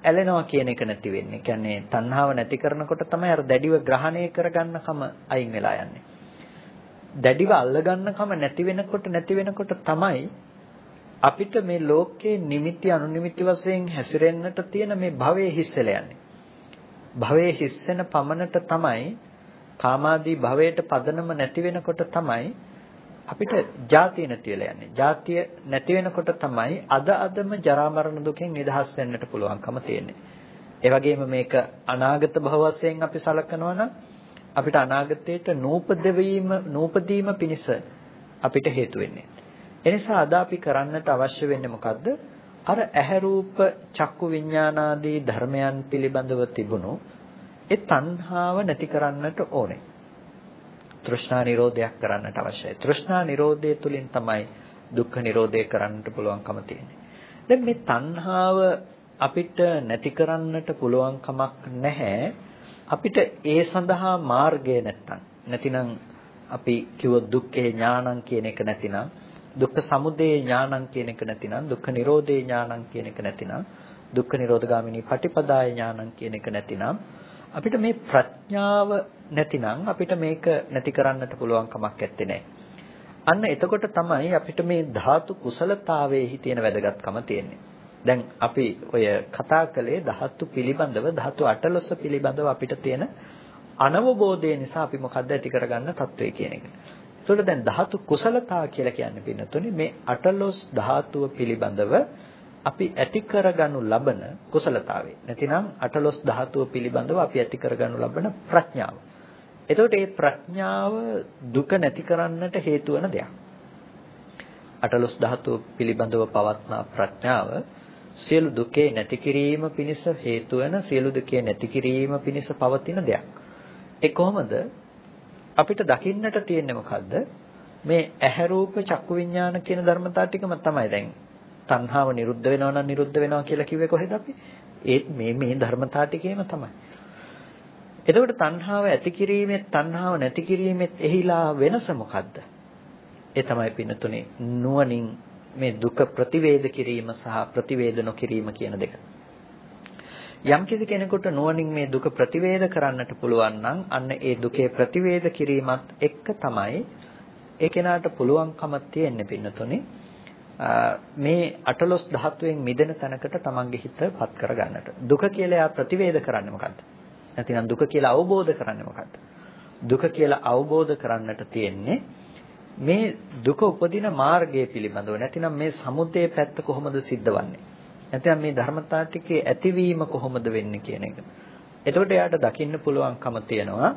ඇලෙනවා කියන එක නැති වෙන්නේ. කියන්නේ තණ්හාව නැති කරනකොට තමයි අර දැඩිව ග්‍රහණය කරගන්නකම අයින් වෙලා යන්නේ. දැඩිව අල්ලගන්නකම නැති වෙනකොට නැති වෙනකොට තමයි අපිට මේ ලෝකයේ නිමිති අනුනිමිති වශයෙන් හැසිරෙන්නට තියෙන මේ භවයේ හිස්සෙලා යන්නේ. භවයේ හිස්සෙන පමණට තමයි කාමාදී භවයට පදනම නැති වෙනකොට තමයි අපිට ජාතිය නැති වෙලා යන්නේ. ජාතිය නැති වෙනකොට තමයි අද අදම ජරා මරණ දුකෙන් නිදහස් වෙන්නට පුළුවන්කම තියෙන්නේ. ඒ වගේම මේක අනාගත භව වශයෙන් අපි සලකනවා නම් අපිට අනාගතයට නූපදවීම නූපදීම පිණිස අපිට හේතු වෙන්නේ. එනිසා අද අපි කරන්නට අවශ්‍ය වෙන්නේ මොකද්ද? අර ඇහැ රූප චක්කු විඥානාදී ධර්මයන් පිළිබඳව තිබුණු ඒ තණ්හාව නැති කරන්නට ඕනේ. තෘෂ්ණා නිරෝධයක් කරන්නට අවශ්‍යයි. තෘෂ්ණා නිරෝධය තුලින් තමයි දුක්ඛ නිරෝධය කරන්නට පුළුවන්කම තියෙන්නේ. දැන් මේ තණ්හාව අපිට නැති කරන්නට පුළුවන් කමක් නැහැ. අපිට ඒ සඳහා මාර්ගය නැත්තම් නැතිනම් අපි කිව්ව දුක්ඛේ ඥානං කියන එක නැතිනම් දුක්ඛ සමුදය ඥානං කියන එක නැතිනම් දුක්ඛ නිරෝධේ ඥානං කියන එක නැතිනම් දුක්ඛ නිරෝධගාමිනී පටිපදාය ඥානං කියන එක නැතිනම් අපිට මේ ප්‍රඥාව නැතිනම් අපිට මේක නැති කරන්නට පුළුවන් කමක් නැත්තේ අන්න එතකොට තමයි අපිට මේ ධාතු කුසලතාවයේ තියෙන වැදගත්කම තියෙන්නේ. දැන් අපි ඔය කතා කළේ ධාතු පිළිබඳව ධාතු අටලොස්ස පිළිබඳව අපිට තියෙන අනවබෝධය නිසා අපි මොකද්ද ඇති කරගන්න තත්වය කියන එක. ඒතකොට දැන් ධාතු කුසලතා කියලා කියන්නේ පින්නතුනේ මේ අටලොස් ධාතුව පිළිබඳව අපි ඇති කරගනු ලබන කුසලතාවේ. නැතිනම් අටලොස් ධාතුව පිළිබඳව අපි ඇති කරගනු ලබන ප්‍රඥාව. එතකොට මේ ප්‍රඥාව දුක නැති කරන්නට හේතු වෙන දෙයක්. අටලොස් ධාතුව පිළිබඳව පවත්නා ප්‍රඥාව සියලු දුකේ නැති කිරීම පිණිස හේතු වෙන සියලු දුකේ නැති කිරීම පිණිස පවතින දෙයක්. ඒ කොහොමද? අපිට දකින්නට තියෙන්නේ මොකද්ද? මේ ඇහැ රූප චක්කු විඥාන කියන ධර්මතා ටිකම තමයි දැන් තණ්හාව නිරුද්ධ වෙනවා නම් නිරුද්ධ වෙනවා කියලා කිව්වේ කොහෙද අපි? ඒත් මේ මේ ධර්මතා ටිකේම තමයි. එතකොට තණ්හාව ඇති කිරීමෙත් තණ්හාව නැති කිරීමෙත් එහිලා වෙනස මොකද්ද? ඒ තමයි පින්නතුනේ නුවණින් මේ දුක ප්‍රතිවේද කිරීම සහ ප්‍රතිවේද නොකිරීම කියන දෙක. යම් කිසි කෙනෙකුට නුවණින් මේ දුක ප්‍රතිවේද කරන්නට පුළුවන් නම් අන්න ඒ දුකේ ප්‍රතිවේද කිරීමත් එක්ක තමයි ඒ කෙනාට පුළුවන්කම තියෙන්නේ පින්නතුනේ මේ අටලොස් ධාතුවෙන් මිදෙන තැනකට තමන්ගේ හිතපත් කරගන්නට. දුක කියලා යා ප්‍රතිවේද කරන්නේ මොකද්ද? නැතිනම් දුක කියලා අවබෝධ කරන්නේ මොකද්ද? දුක කියලා අවබෝධ කරන්නට තියෙන්නේ මේ දුක උපදින මාර්ගය පිළිබඳව. නැතිනම් මේ සමුදේ පැත්ත කොහොමද සිද්ධවන්නේ? නැතිනම් මේ ධර්මතා ටිකේ ඇතිවීම කොහොමද වෙන්නේ කියන එක. එතකොට එයාට දකින්න පුළුවන්කම තියෙනවා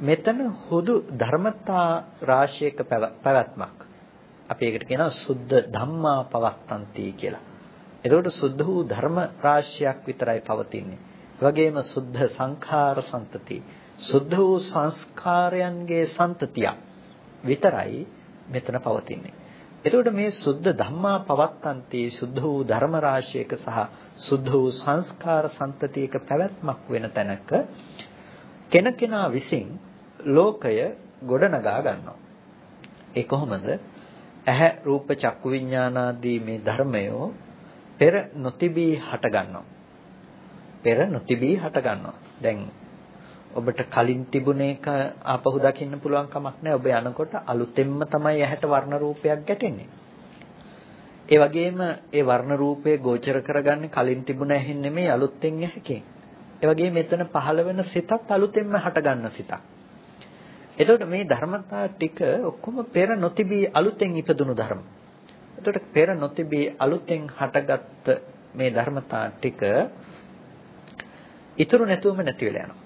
මෙතන හුදු ධර්මතා රාශියක පැවැත්මක්. අපි ඒකට කියනවා සුද්ධ ධම්මා පවත්තන්ති කියලා. එතකොට සුද්ධ වූ ධර්ම රාශියක් විතරයි පවතින්නේ. වගේම සුද්ධ සංඛාර සම්තති සුද්ධ වූ සංස්කාරයන්ගේ සම්තතිය විතරයි මෙතන පවතින්නේ. එතකොට මේ සුද්ධ ධම්මා පවත්තන්ති සුද්ධ වූ ධර්ම රාශියක සහ සුද්ධ වූ සංස්කාර සම්තතියක පැවැත්මක් වෙන තැනක කෙනකෙනා විසින් ලෝකය ගොඩනගා ගන්නවා. ඒ කොහොමද? ඇහැ රූප චක්කු විඥානාදී මේ ධර්මයෝ පෙර නොතිබී හට ගන්නවා. පෙර නොතිබී හට ගන්නවා. දැන් ඔබට කලින් තිබුණ එක ආපහු දකින්න පුළුවන් කමක් නැහැ. ඔබ යනකොට අලුතෙන්ම තමයි ඇහැට වර්ණ රූපයක් ගැටෙන්නේ. ඒ වගේම ඒ වර්ණ රූපය ගෝචර කරගන්නේ කලින් තිබුණ ඇහෙන් නෙමෙයි අලුතෙන් ඇහැකින්. ඒ වගේම මෙතන පහළ වෙන සිතත් අලුතෙන්ම හටගන්න සිතක්. එතකොට මේ ධර්මතා ටික ඔක්කොම පෙර නොතිබී අලුතෙන් ඉපදුණු ධර්ම. එතකොට පෙර නොතිබී අලුතෙන් හටගත්ත මේ ධර්මතා ටික ඉතුරු නැතුවම නැති වෙලා යනවා.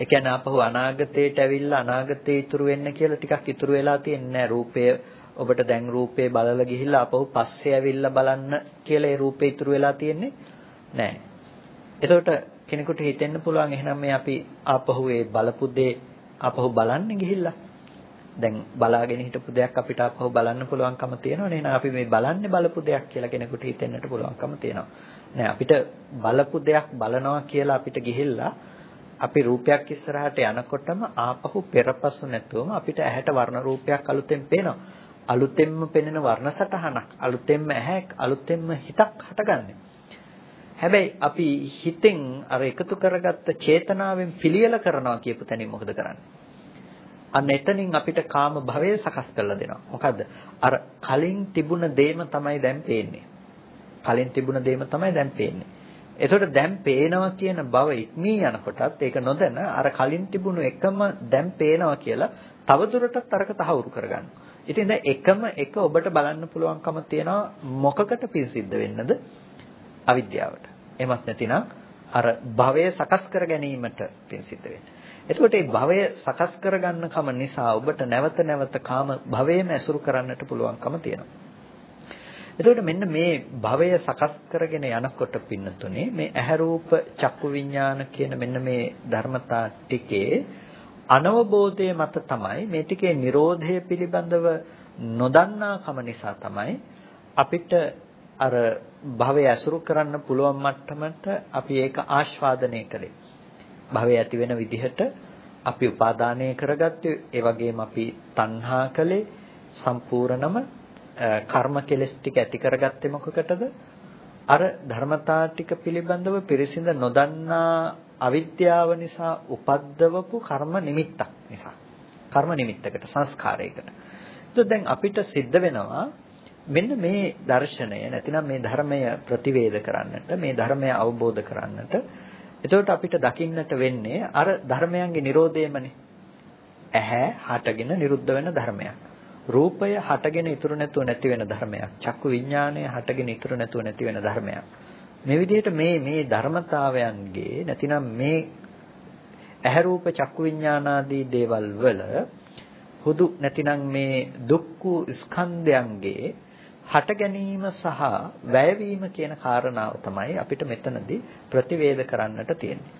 ඒ කියන්නේ ආපහු අනාගතයට ඇවිල්ලා අනාගතේ ඉතුරු වෙන්න කියලා ටිකක් ඉතුරු වෙලා තියෙන්නේ රූපය ඔබට දැන් රූපේ බලලා ගිහිල්ලා ආපහු පස්සේ ඇවිල්ලා බලන්න කියලා ඒ රූපේ ඉතුරු වෙලා තියෙන්නේ නැහැ. එතකොට කෙනෙකුට හිතෙන්න පුළුවන් එහෙනම් මේ අපි ආපහු ඒ බලපු දේ ආපහු බලන්න ගිහිල්ලා දැන් බලාගෙන හිටපු දෙයක් අපිට ආපහු බලන්න පුළුවන්කම තියෙනවනේ එහෙනම් අපි මේ බලන්නේ බලපු දෙයක් කියලා කෙනෙකුට හිතෙන්නට පුළුවන්කම තියෙනවා නෑ අපිට බලපු දෙයක් බලනවා කියලා අපිට ගිහිල්ලා අපි රූපයක් ඉස්සරහට යනකොටම ආපහු පෙරපසු නැතුවම අපිට ඇහැට වර්ණ රූපයක් අලුතෙන් පේනවා. අලුතෙන්ම පෙනෙන වර්ණ සටහනක්, අලුතෙන්ම ඇහැක්, අලුතෙන්ම හිතක් හටගන්නේ. හැබැයි අපි හිතෙන් අර එකතු කරගත්ත චේතනාවෙන් පිළියෙල කරනවා කියපු තැනින් මොකද කරන්නේ? අන්න එතනින් අපිට කාම භවය සකස් කරලා දෙනවා. මොකද්ද? අර කලින් තිබුණ දේම තමයි දැන් පේන්නේ. කලින් තිබුණ දේම තමයි දැන් පේන්නේ. එතකොට දැන් පේනවා කියන බව ඉක්මී යනකොටත් ඒක නොදැන අර කලින් තිබුණු එකම දැන් පේනවා කියලා තවදුරටත් අරක තහවුරු කරගන්න. ඉතින් දැන් එකම එක ඔබට බලන්න පුළුවන්කම තියෙනවා මොකකට පිසිද්ධ වෙන්නද? අවිද්‍යාවට. එමත් නැතිනම් අර භවය සකස් කර ගැනීමට පිසිද්ධ වෙන්න. එතකොට මේ භවය සකස් කරගන්න කම නිසා ඔබට නැවත නැවත කාම භවයේම ඇසුරු කරන්නට පුළුවන්කම තියෙනවා. එතකොට මෙන්න මේ භවය සකස් කරගෙන යනකොට පින්නතුනේ මේ ඇහැ රූප චක්කු විඥාන කියන මෙන්න මේ ධර්මතා ටිකේ අනවබෝධය මත තමයි මේ ටිකේ Nirodhaය පිළිබඳව නොදන්නාකම නිසා තමයි අපිට අර භවය ඇසුරු කරන්න පුළුවන් මට්ටමට අපි ඒක ආස්වාදනය කළේ. භවය ඇති වෙන විදිහට අපි උපාදානය කරගත්තේ ඒ වගේම අපි තණ්හා කළේ සම්පූර්ණම කර්ම කෙලස් ටික ඇති කරගත්තේ මොකකටද? අර ධර්මතා ටික පිළිබඳව පිරිසිඳ නොදන්නා අවිද්‍යාව නිසා උපද්දවපු කර්ම නිමිත්තක් නිසා. කර්ම නිමිත්තකට සංස්කාරයකට. ඒත් දැන් අපිට සිද්ධ වෙනවා මෙන්න මේ දර්ශනය නැතිනම් මේ ධර්මය ප්‍රතිවේද කරන්නට මේ ධර්මය අවබෝධ කරන්නට එතකොට අපිට දකින්නට වෙන්නේ අර ධර්මයන්ගේ Nirodheමනේ ඇහැ හටගෙන නිරුද්ධ වෙන ධර්මයක් රූපය හටගෙන ඉතුරු නැතුව නැති වෙන ධර්මයක්. චක්කු විඥානය හටගෙන ඉතුරු නැතුව නැති වෙන ධර්මයක්. මේ විදිහට මේ මේ ධර්මතාවයන්ගේ නැතිනම් මේ ඇහැ රූප චක්කු විඥානාදී දේවල් වල හුදු නැතිනම් මේ දුක්ඛ ස්කන්ධයන්ගේ හට ගැනීම සහ වැයවීම කියන කාරණාව තමයි අපිට මෙතනදී ප්‍රතිවේද කරන්නට තියෙන්නේ.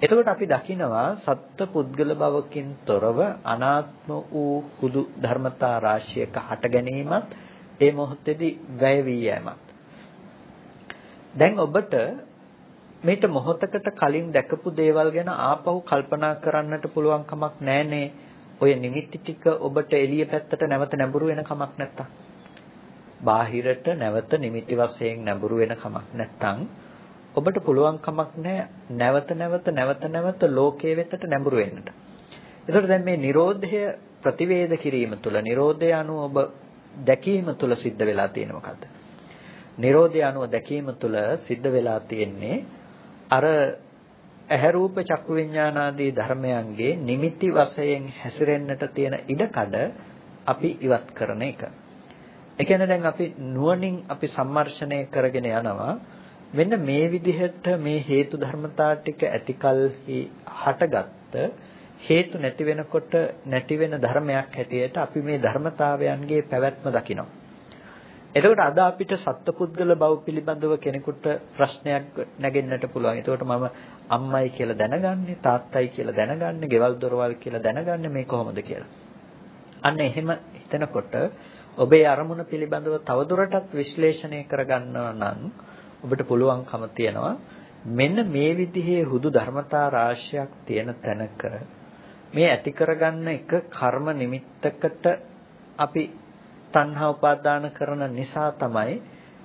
එතකොට අපි දකිනවා සත්ත්ව පුද්ගල භවකින් තොරව අනාත්ම වූ හුදු ධර්මතා රාශියක හට ගැනීමත් ඒ මොහොතේදී වැය වී යෑමත් දැන් ඔබට මේට මොහොතකට කලින් දැකපු දේවල් ගැන ආපහු කල්පනා කරන්නට පුළුවන් කමක් නැහනේ ඔය නිමිති ටික ඔබට එළිය පැත්තට නැවත නැඹුරු වෙන කමක් නැත්තම්. බාහිරට නැවත නිමිති වශයෙන් නැඹුරු වෙන කමක් නැත්තම් ඔබට පුළුවන් කමක් නැහැ නැවත නැවත නැවත නැවත ලෝකයේ වෙතට නැඹුරු වෙන්නට. ඒතකොට දැන් මේ Nirodhaය ප්‍රතිවේද කිරීම තුළ Nirodhaය අනුව ඔබ දැකීම තුළ සිද්ධ වෙලා තියෙන මොකද්ද? Nirodhaය අනුව දැකීම තුළ සිද්ධ වෙලා තියෙන්නේ අර ඇහැ රූප චක්කු විඥානාදී ධර්මයන්ගේ නිමිති වශයෙන් හැසිරෙන්නට තියෙන ඉඩකඩ අපි ඉවත් කරන එක. ඒ කියන්නේ දැන් අපි නුවණින් අපි සම්මර්ෂණය කරගෙන යනවා මෙන්න මේ විදිහට මේ හේතු ධර්මතා ටික ඇතිකල්හි හටගත්ත හේතු නැති වෙනකොට නැති වෙන ධර්මයක් හැටියට අපි මේ ධර්මතාවයන්ගේ පැවැත්ම දකිනවා. එතකොට අද අපිට සත්පුද්ගල බව පිළිබඳව කෙනෙකුට ප්‍රශ්නයක් නැගෙන්නට පුළුවන්. එතකොට මම අම්මයි කියලා දැනගන්නේ, තාත්තයි කියලා දැනගන්නේ, ගෙවල් දොරවල් කියලා දැනගන්නේ මේ කොහොමද කියලා. අන්න එහෙම හිතනකොට ඔබේ අරමුණ පිළිබඳව තවදුරටත් විශ්ලේෂණය කරගන්නවා නම් ඔබට පුළුවන්කම තියෙනවා මෙන්න මේ විදිහේ හුදු ධර්මතා රාශියක් තියෙන තැනක මේ ඇති කරගන්න එක කර්ම නිමිත්තකට අපි තණ්හා උපාදාන කරන නිසා තමයි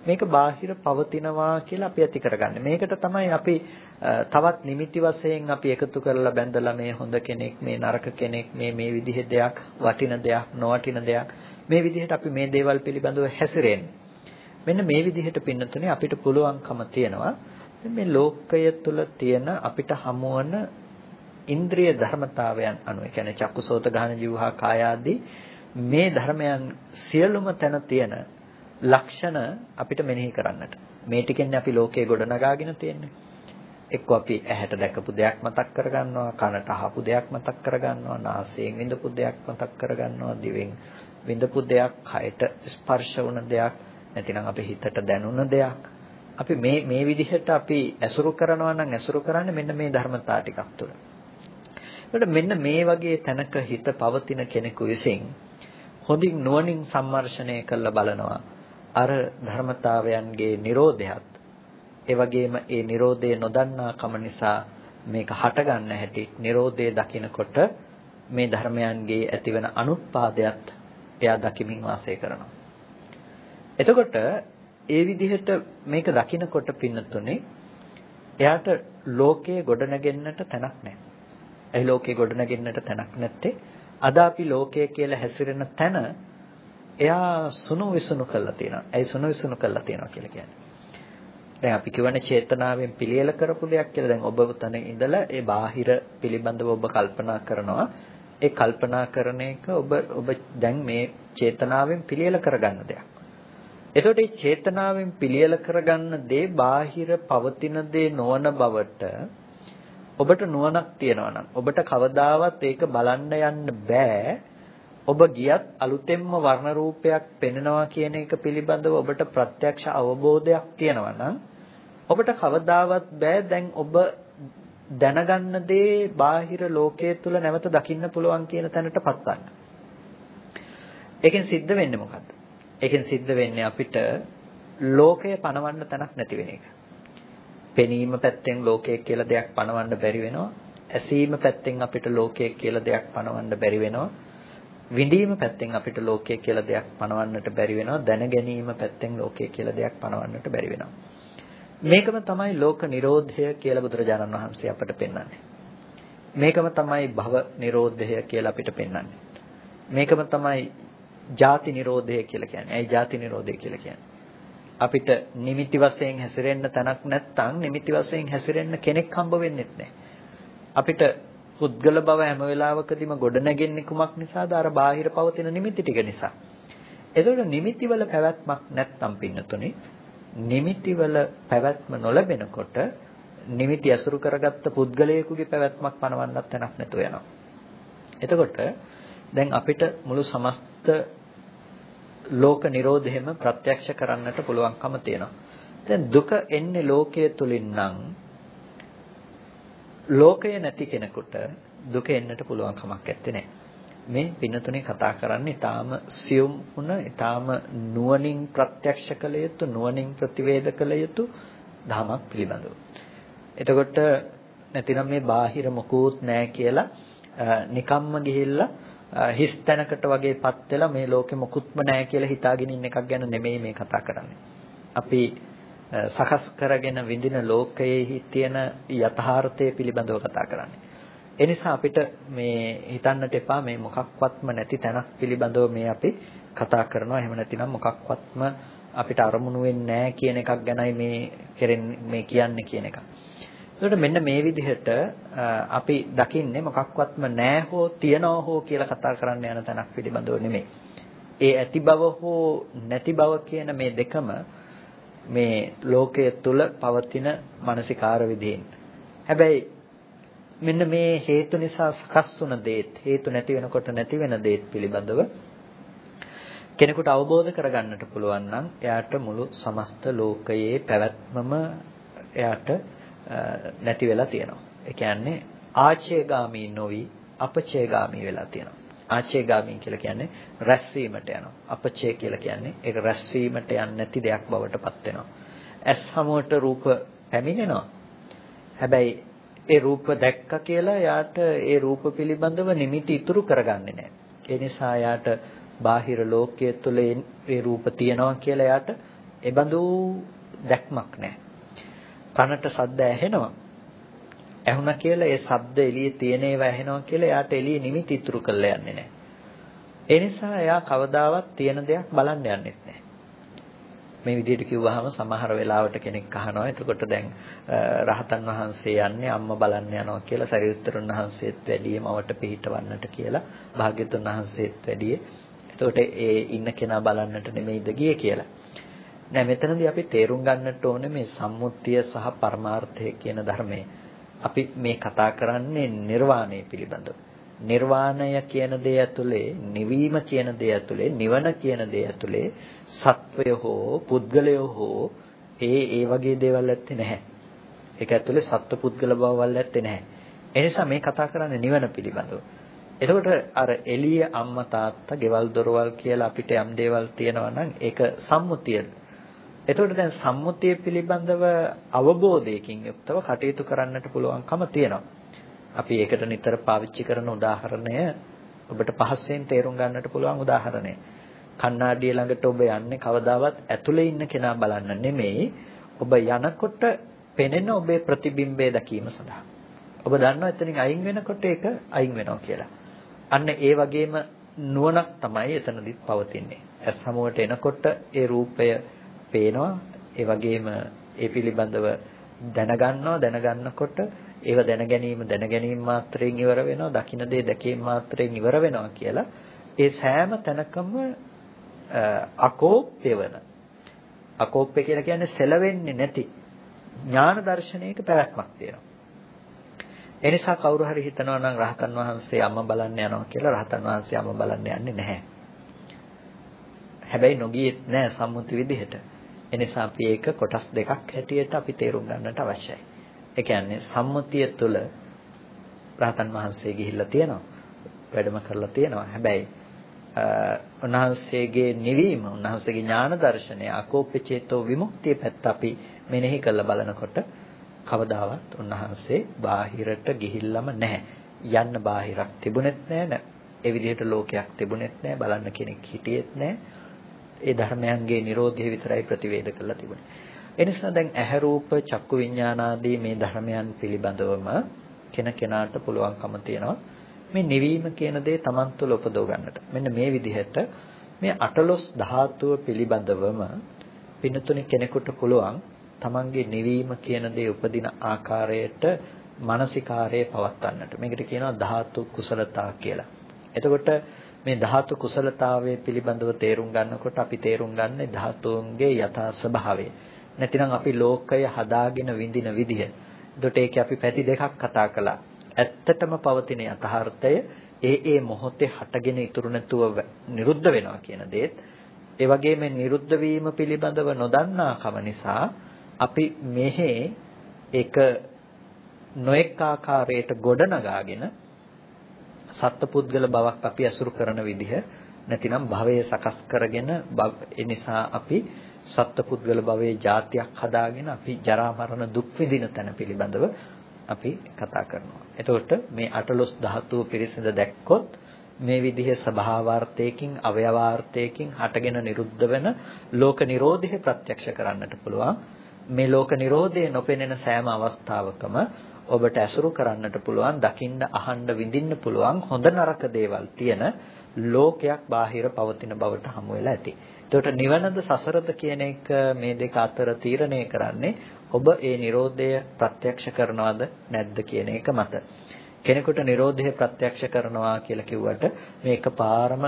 මේක බාහිර පවතිනවා කියලා අපි ඇති කරගන්නේ. මේකට තමයි අපි තවත් නිමිති වශයෙන් අපි එකතු කරලා බැඳලා මේ හොඳ කෙනෙක්, මේ නරක කෙනෙක්, මේ මේ විදිහේ දෙයක්, වටින දෙයක්, නොවටින දෙයක් මේ විදිහට අපි මේ දේවල් පිළිබඳව හැසිරෙන්නේ. මෙන්න මේ විදිහට පින්නතුනේ අපිට පුළුවන්කම තියෙනවා. මේ ලෝකය තුල තියෙන අපිට හමුවන ඉන්ද්‍රිය ධර්මතාවයන් අනුව ඒ කියන්නේ චක්කුසෝත ගහන ජීවහා කාය ආදී මේ ධර්මයන් සියලුම තැන තියෙන ලක්ෂණ අපිට මෙනෙහි කරන්නට. මේ ටිකෙන් අපි ලෝකේ ගොඩනගාගෙන තියෙන්නේ. එක්ක අපි ඇහැට දැකපු දෙයක් මතක් කරගන්නවා කනට අහපු දෙයක් මතක් කරගන්නවා නාසයෙන් විඳපු දෙයක් මතක් කරගන්නවා දිවෙන් විඳපු දෙයක් කයට ස්පර්ශ වුණ දෙයක් නැතිනම් අපේ හිතට දැනුණ දෙයක් අපි මේ මේ විදිහට අපි ඇසුරු කරනවා නම් ඇසුරු කරන්නේ මෙන්න මේ ධර්මතා ටිකක් තුළ. ඒකට මෙන්න මේ වගේ තැනක හිත පවතින කෙනෙකු විසින් හොඳින් නුවණින් සම්මර්ෂණය කරලා බලනවා අර ධර්මතාවයන්ගේ Nirodhaයත් ඒ වගේම ඒ Nirodhe නොදන්නා කම නිසා මේක හටගන්න හැටි Nirodhe දකිනකොට මේ ධර්මයන්ගේ ඇතිවන අනුත්පාදයට එයා දකිමින් වාසය කරනවා. එතකොට ඒ විදිහට මේක දකිනකොට පින්නතුනේ එයාට ලෝකයේ ගොඩනගෙන්නට තැනක් නැහැ. ඒ ලෝකයේ ගොඩනගෙන්නට තැනක් නැත්තේ අද අපි ලෝකය කියලා හැසිරෙන තැන එයා සුණු විසුණු කරලා තියෙනවා. ඒ සුණු විසුණු කරලා තියෙනවා කියලා කියන්නේ. දැන් අපි කියවනේ චේතනාවෙන් පිළියෙල කරපු දෙයක් කියලා. දැන් ඔබ තන ඉඳලා ඒ බාහිර පිළිබඳව ඔබ කල්පනා කරනවා. ඒ කල්පනා කරන එක ඔබ ඔබ දැන් මේ චේතනාවෙන් පිළියෙල කරගන්න දෙයක්. එතකොට මේ චේතනාවෙන් පිළියෙල කරගන්න දේ බාහිර පවතින දේ නොවන බවට ඔබට නුවණක් තියෙනවා නම් ඔබට කවදාවත් ඒක බලන්න යන්න බෑ. ඔබ ගියත් අලුතෙන්ම වර්ණ රූපයක් පෙනෙනවා කියන එක පිළිබඳව ඔබට ප්‍රත්‍යක්ෂ අවබෝධයක් තියෙනවා නම් ඔබට කවදාවත් බෑ දැන් ඔබ දැනගන්න දේ බාහිර ලෝකයේ තුල නැවත දකින්න පුළුවන් කියන තැනටපත් ගන්න. ඒකෙන් සිද්ධ වෙන්නේ මොකද්ද? ඒකෙන් සිද්ධ වෙන්නේ අපිට ලෝකය පණවන්න තැනක් නැති වෙන එක. පෙනීම පැත්තෙන් ලෝකයක් කියලා දෙයක් පණවන්න බැරි වෙනවා. ඇසීම පැත්තෙන් අපිට ලෝකයක් කියලා දෙයක් පණවන්න බැරි වෙනවා. විඳීම පැත්තෙන් අපිට ලෝකයක් කියලා දෙයක් පණවන්නට බැරි වෙනවා. දැන ගැනීම පැත්තෙන් ලෝකයක් කියලා දෙයක් පණවන්නට බැරි වෙනවා. මේකම තමයි ලෝක නිරෝධය කියලා බුදුරජාණන් වහන්සේ අපට පෙන්වන්නේ. මේකම තමයි භව නිරෝධය කියලා අපිට පෙන්වන්නේ. මේකම තමයි ජාති නිරෝධය කියලා කියන්නේ. ඇයි ජාති නිරෝධය කියලා කියන්නේ? අපිට නිමිති වශයෙන් හැසිරෙන්න තැනක් නැත්නම් නිමිති වශයෙන් හැසිරෙන්න කෙනෙක් හම්බ වෙන්නේ නැහැ. අපිට පුද්ගල බව හැම වෙලාවකදීම ගොඩනැගෙන්නේ කුමක් නිසාද? අර බාහිර පවතින නිමිති ටික නිසා. එතකොට නිමිතිවල පැවැත්මක් නැත්නම් පින්නතුනේ නිමිතිවල පැවැත්ම නොලැබෙනකොට නිමිති අසුරු කරගත්ත පුද්ගලයෙකුගේ පැවැත්මක් පනවන්නත් තැනක් නැතුව යනවා. එතකොට දැන් අපිට මුළු සමස්ත ලෝක නිරෝධෙම ප්‍රත්‍යක්ෂ කරන්නට පුළුවන්කම තියෙනවා. දැන් දුක එන්නේ ලෝකයේ තුලින් නම් ලෝකය නැති කෙනෙකුට දුක එන්නට පුළුවන් කමක් නැත්තේ මේ පින්නතුනේ කතා කරන්නේ ඊටාම සියුම් වුණ ඊටාම නුවණින් ප්‍රත්‍යක්ෂ කළ යුතු නුවණින් ප්‍රතිවේද කළ යුතු ධමයක් පිළිබඳව. එතකොට නැතිනම් මේ බාහිර මොකුත් නැහැ කියලා නිකම්ම ගිහිල්ලා හිස් තැනකට වගේපත් වෙලා මේ ලෝකෙ මොකුත්ම නැහැ කියලා හිතාගෙන ඉන්න එකක් ගැන නෙමෙයි මේ කතා කරන්නේ. අපි සකස් කරගෙන විඳින ලෝකයේ තියෙන යථාර්ථය පිළිබඳව කතා කරන්නේ. ඒ නිසා අපිට මේ හිතන්නට එපා මේ මොකක්වත්ම නැති තැනක් පිළිබඳව මේ අපි කතා කරනවා. එහෙම නැතිනම් මොකක්වත්ම අපිට අරමුණු වෙන්නේ නැහැ කියන එකක් ගැනයි මේ කෙරෙන්නේ මේ කියන්නේ කියන එක. ඒකට මෙන්න මේ විදිහට අපි දකින්නේ මොකක්වත්ම නැහැ හෝ තියනවා හෝ කියලා කතා කරන්න යන තැනක් පිළිබඳව නෙමෙයි. ඒ ඇති බව හෝ නැති බව කියන මේ දෙකම මේ ලෝකයේ තුල පවතින මානසිකාර විදීන්. හැබැයි මෙන්න මේ හේතු නිසා සකස් වුණ දේත් හේතු නැති වෙනකොට නැති වෙන දේත් පිළිබඳව කෙනෙකුට අවබෝධ කරගන්නට පුළුවන් නම් එයාට මුළු සමස්ත ලෝකයේ පැවැත්මම එයාට නැති වෙලා තියෙනවා. ඒ කියන්නේ ආචේගාමී නොවි අපචේගාමී වෙලා තියෙනවා. ආචේගාමී කියලා කියන්නේ රැස්වීමට යනවා. අපචේ කියලා කියන්නේ ඒක රැස්වීමට යන්නේ නැති දෙයක් බවට පත් වෙනවා. ඇස් හමුවට රූප පැමිණෙනවා. හැබැයි ඒ රූප දැක්ක කියලා යාට ඒ රූප පිළිබඳව නිමිති ඉතුරු කරගන්නේ නැහැ. ඒ නිසා යාට බාහිර ලෝකයේ තුල ඒ රූප තියනවා කියලා යාට එබඳු දැක්මක් නැහැ. කනට ශබ්ද ඇහෙනවා. ඇහුණා කියලා ඒ ශබ්ද එළියේ තියෙන ඒවා ඇහෙනවා කියලා එයාට එළියේ නිමිති ඉතුරු කරලා යන්නේ නැහැ. ඒ නිසා එයා කවදාවත් තියෙන දෙයක් බලන්න යන්නේ නැහැ. මේ විදිහට කිව්වහම සමහර වෙලාවට කෙනෙක් අහනවා එතකොට දැන් රහතන් වහන්සේ යන්නේ අම්මා බලන්න යනවා කියලා සරියුත්තරුන් වහන්සේත් වැඩිය මවට පිළිහිටවන්නට කියලා භාග්‍යතුන් වහන්සේත් වැඩිය එතකොට ඒ ඉන්න කෙනා බලන්නට නෙමෙයිද ගියේ කියලා නෑ මෙතනදී අපි තේරුම් ගන්නට ඕනේ මේ සම්මුතිය සහ පරමාර්ථය කියන ධර්මය. අපි මේ කතා කරන්නේ නිර්වාණය පිළිබඳව. නිර්වාණය කියන දේ ඇතුලේ, නිවීම කියන දේ ඇතුලේ, නිවන කියන දේ ඇතුලේ සත්වය හෝ පුද්ගලය හෝ ඒ ඒ වගේ දේවල් ඇත්තේ නැහැ. ඒක ඇතුලේ සත්ව පුද්ගල බවවල් ඇත්තේ නැහැ. ඒ නිසා මේ කතා කරන්නේ නිවන පිළිබඳව. එතකොට අර එළිය අම්මා තාත්තා, ගෙවල් දොරවල් කියලා අපිට යම් දේවල් තියෙනවා නම් ඒක සම්මුතිය එතකොට දැන් සම්මුතිය පිළිබඳව අවබෝධයකින් යුක්තව කටයුතු කරන්නට පුළුවන්කම තියෙනවා. අපි ඒකට නිතර පාවිච්චි කරන උදාහරණය ඔබට පහසෙන් තේරුම් ගන්නට පුළුවන් උදාහරණය. කණ්ණාඩිය ළඟට ඔබ යන්නේ කවදාවත් ඇතුලේ ඉන්න කෙනා බලන්න නෙමෙයි ඔබ යනකොට පෙනෙන ඔබේ ප්‍රතිබිම්බය දැකීම සඳහා. ඔබ දන්නවා එතනින් අයින් වෙනකොට ඒක අයින් වෙනවා කියලා. අන්න ඒ වගේම නුවණක් තමයි එතනදිත් පවතින්නේ. ඇස් හමුවට එනකොට ඒ රූපය පේනවා ඒ වගේම ඒ පිළිබඳව දැනගන්නවා දැනගන්නකොට ඒව දැන ගැනීම දැන ගැනීම මාත්‍රයෙන් ඉවර වෙනවා දකින්න දේ දැකීම මාත්‍රයෙන් ඉවර වෙනවා කියලා ඒ සෑම තැනකම අකෝප්‍ය වෙන. අකෝප්‍ය කියලා කියන්නේ සෙලවෙන්නේ නැති ඥාන දර්ශනයක පැවැත්මක් තියෙනවා. ඒ නිසා කවුරු හරි හිතනවා නම් රහතන් වහන්සේ අම්ම බලන්න යනවා කියලා රහතන් වහන්සේ අම්ම බලන්න යන්නේ නැහැ. හැබැයි නොගියෙත් නැහැ සම්මුති විදිහට. එනිසා අපි ඒක කොටස් දෙකක් හැටියට අපි තේරුම් ගන්නට අවශ්‍යයි. ඒ කියන්නේ සම්මුතිය තුළ රහතන් වහන්සේ ගිහිල්ලා තියෙනවා. වැඩම කරලා තියෙනවා. හැබැයි උන්වහන්සේගේ නිවීම, උන්වහන්සේගේ ඥාන දර්ශනය, අකෝපචේතෝ විමුක්තිය පැත්ත අපි මෙනෙහි කරලා බලනකොට කවදාවත් උන්වහන්සේ බාහිරට ගිහිල්ලාම නැහැ. යන්න බාහිරක් තිබුණෙත් නැහැ. ඒ විදිහට ලෝකයක් තිබුණෙත් නැහැ. බලන්න කෙනෙක් හිටියෙත් නැහැ. ඒ ධර්මයන්ගේ Nirodhe විතරයි ප්‍රතිවේද කරලා තිබුණේ. ඒ නිසා දැන් ඇහැ රූප චක්කු විඥානාදී මේ ධර්මයන් පිළිබඳවම කෙනකෙනාට පුළුවන්කම තියෙනවා මේ නිවීම කියන දේ Taman තුළ උපදව ගන්නට. මෙන්න මේ විදිහට මේ අටලොස් ධාතුව පිළිබඳවම පින්නතුනි කෙනෙකුට පුළුවන් Tamanගේ නිවීම කියන දේ උපදින ආකාරයට මානසිකාරයේ පවත්වන්නට. මේකට කියනවා ධාතු කුසලතා කියලා. එතකොට මේ ධාතු කුසලතාවයේ පිළිබඳව තේරුම් ගන්නකොට අපි තේරුම් ගන්නේ ධාතුන්ගේ යථා ස්වභාවය. නැතිනම් අපි ලෝකය හදාගෙන විඳින විදිහ. එතකොට ඒකේ අපි පැති දෙකක් කතා කළා. ඇත්තටම පවතින යථාර්ථය ඒ ඒ මොහොතේ හටගෙන ඉතුරු නැතුව නිරුද්ධ වෙනවා කියන දේත් ඒ වගේම නිරුද්ධ වීම පිළිබඳව නොදන්නාකම නිසා අපි මෙහි ඒක නොඑක ආකාරයට ගොඩනගාගෙන සත්පුද්ගල බවක් අපි අසුරු කරන විදිහ නැතිනම් භවයේ සකස් කරගෙන ඒ නිසා අපි සත්පුද්ගල භවයේ જાතියක් හදාගෙන අපි ජරා මරණ දුක් විඳින තැන පිළිබඳව අපි කතා කරනවා. එතකොට මේ අටලොස් ධාතුව පිරිසිඳ දැක්කොත් මේ විදිහේ ස්වභාවාර්ථයකින් අවයවාර්ථයකින් හටගෙන නිරුද්ධ වෙන ලෝක නිරෝධය ප්‍රත්‍යක්ෂ කරන්නට පුළුවන් මේ ලෝක නිරෝධය නොපෙනෙන සෑම අවස්ථාවකම ඔබට ඇසුරු කරන්නට පුළුවන් දකින්න අහන්න විඳින්න පුළුවන් හොඳ නරක දේවල් තියෙන ලෝකයක් බාහිර පවතින බවට හමු වෙලා ඇති. එතකොට නිවනද සසරද කියන එක මේ දෙක අතර තීරණය කරන්නේ ඔබ ඒ Nirodhaය ප්‍රත්‍යක්ෂ කරනවද නැද්ද කියන එක මත. කෙනෙකුට Nirodhaය ප්‍රත්‍යක්ෂ කරනවා කියලා කිව්වට මේක පාරම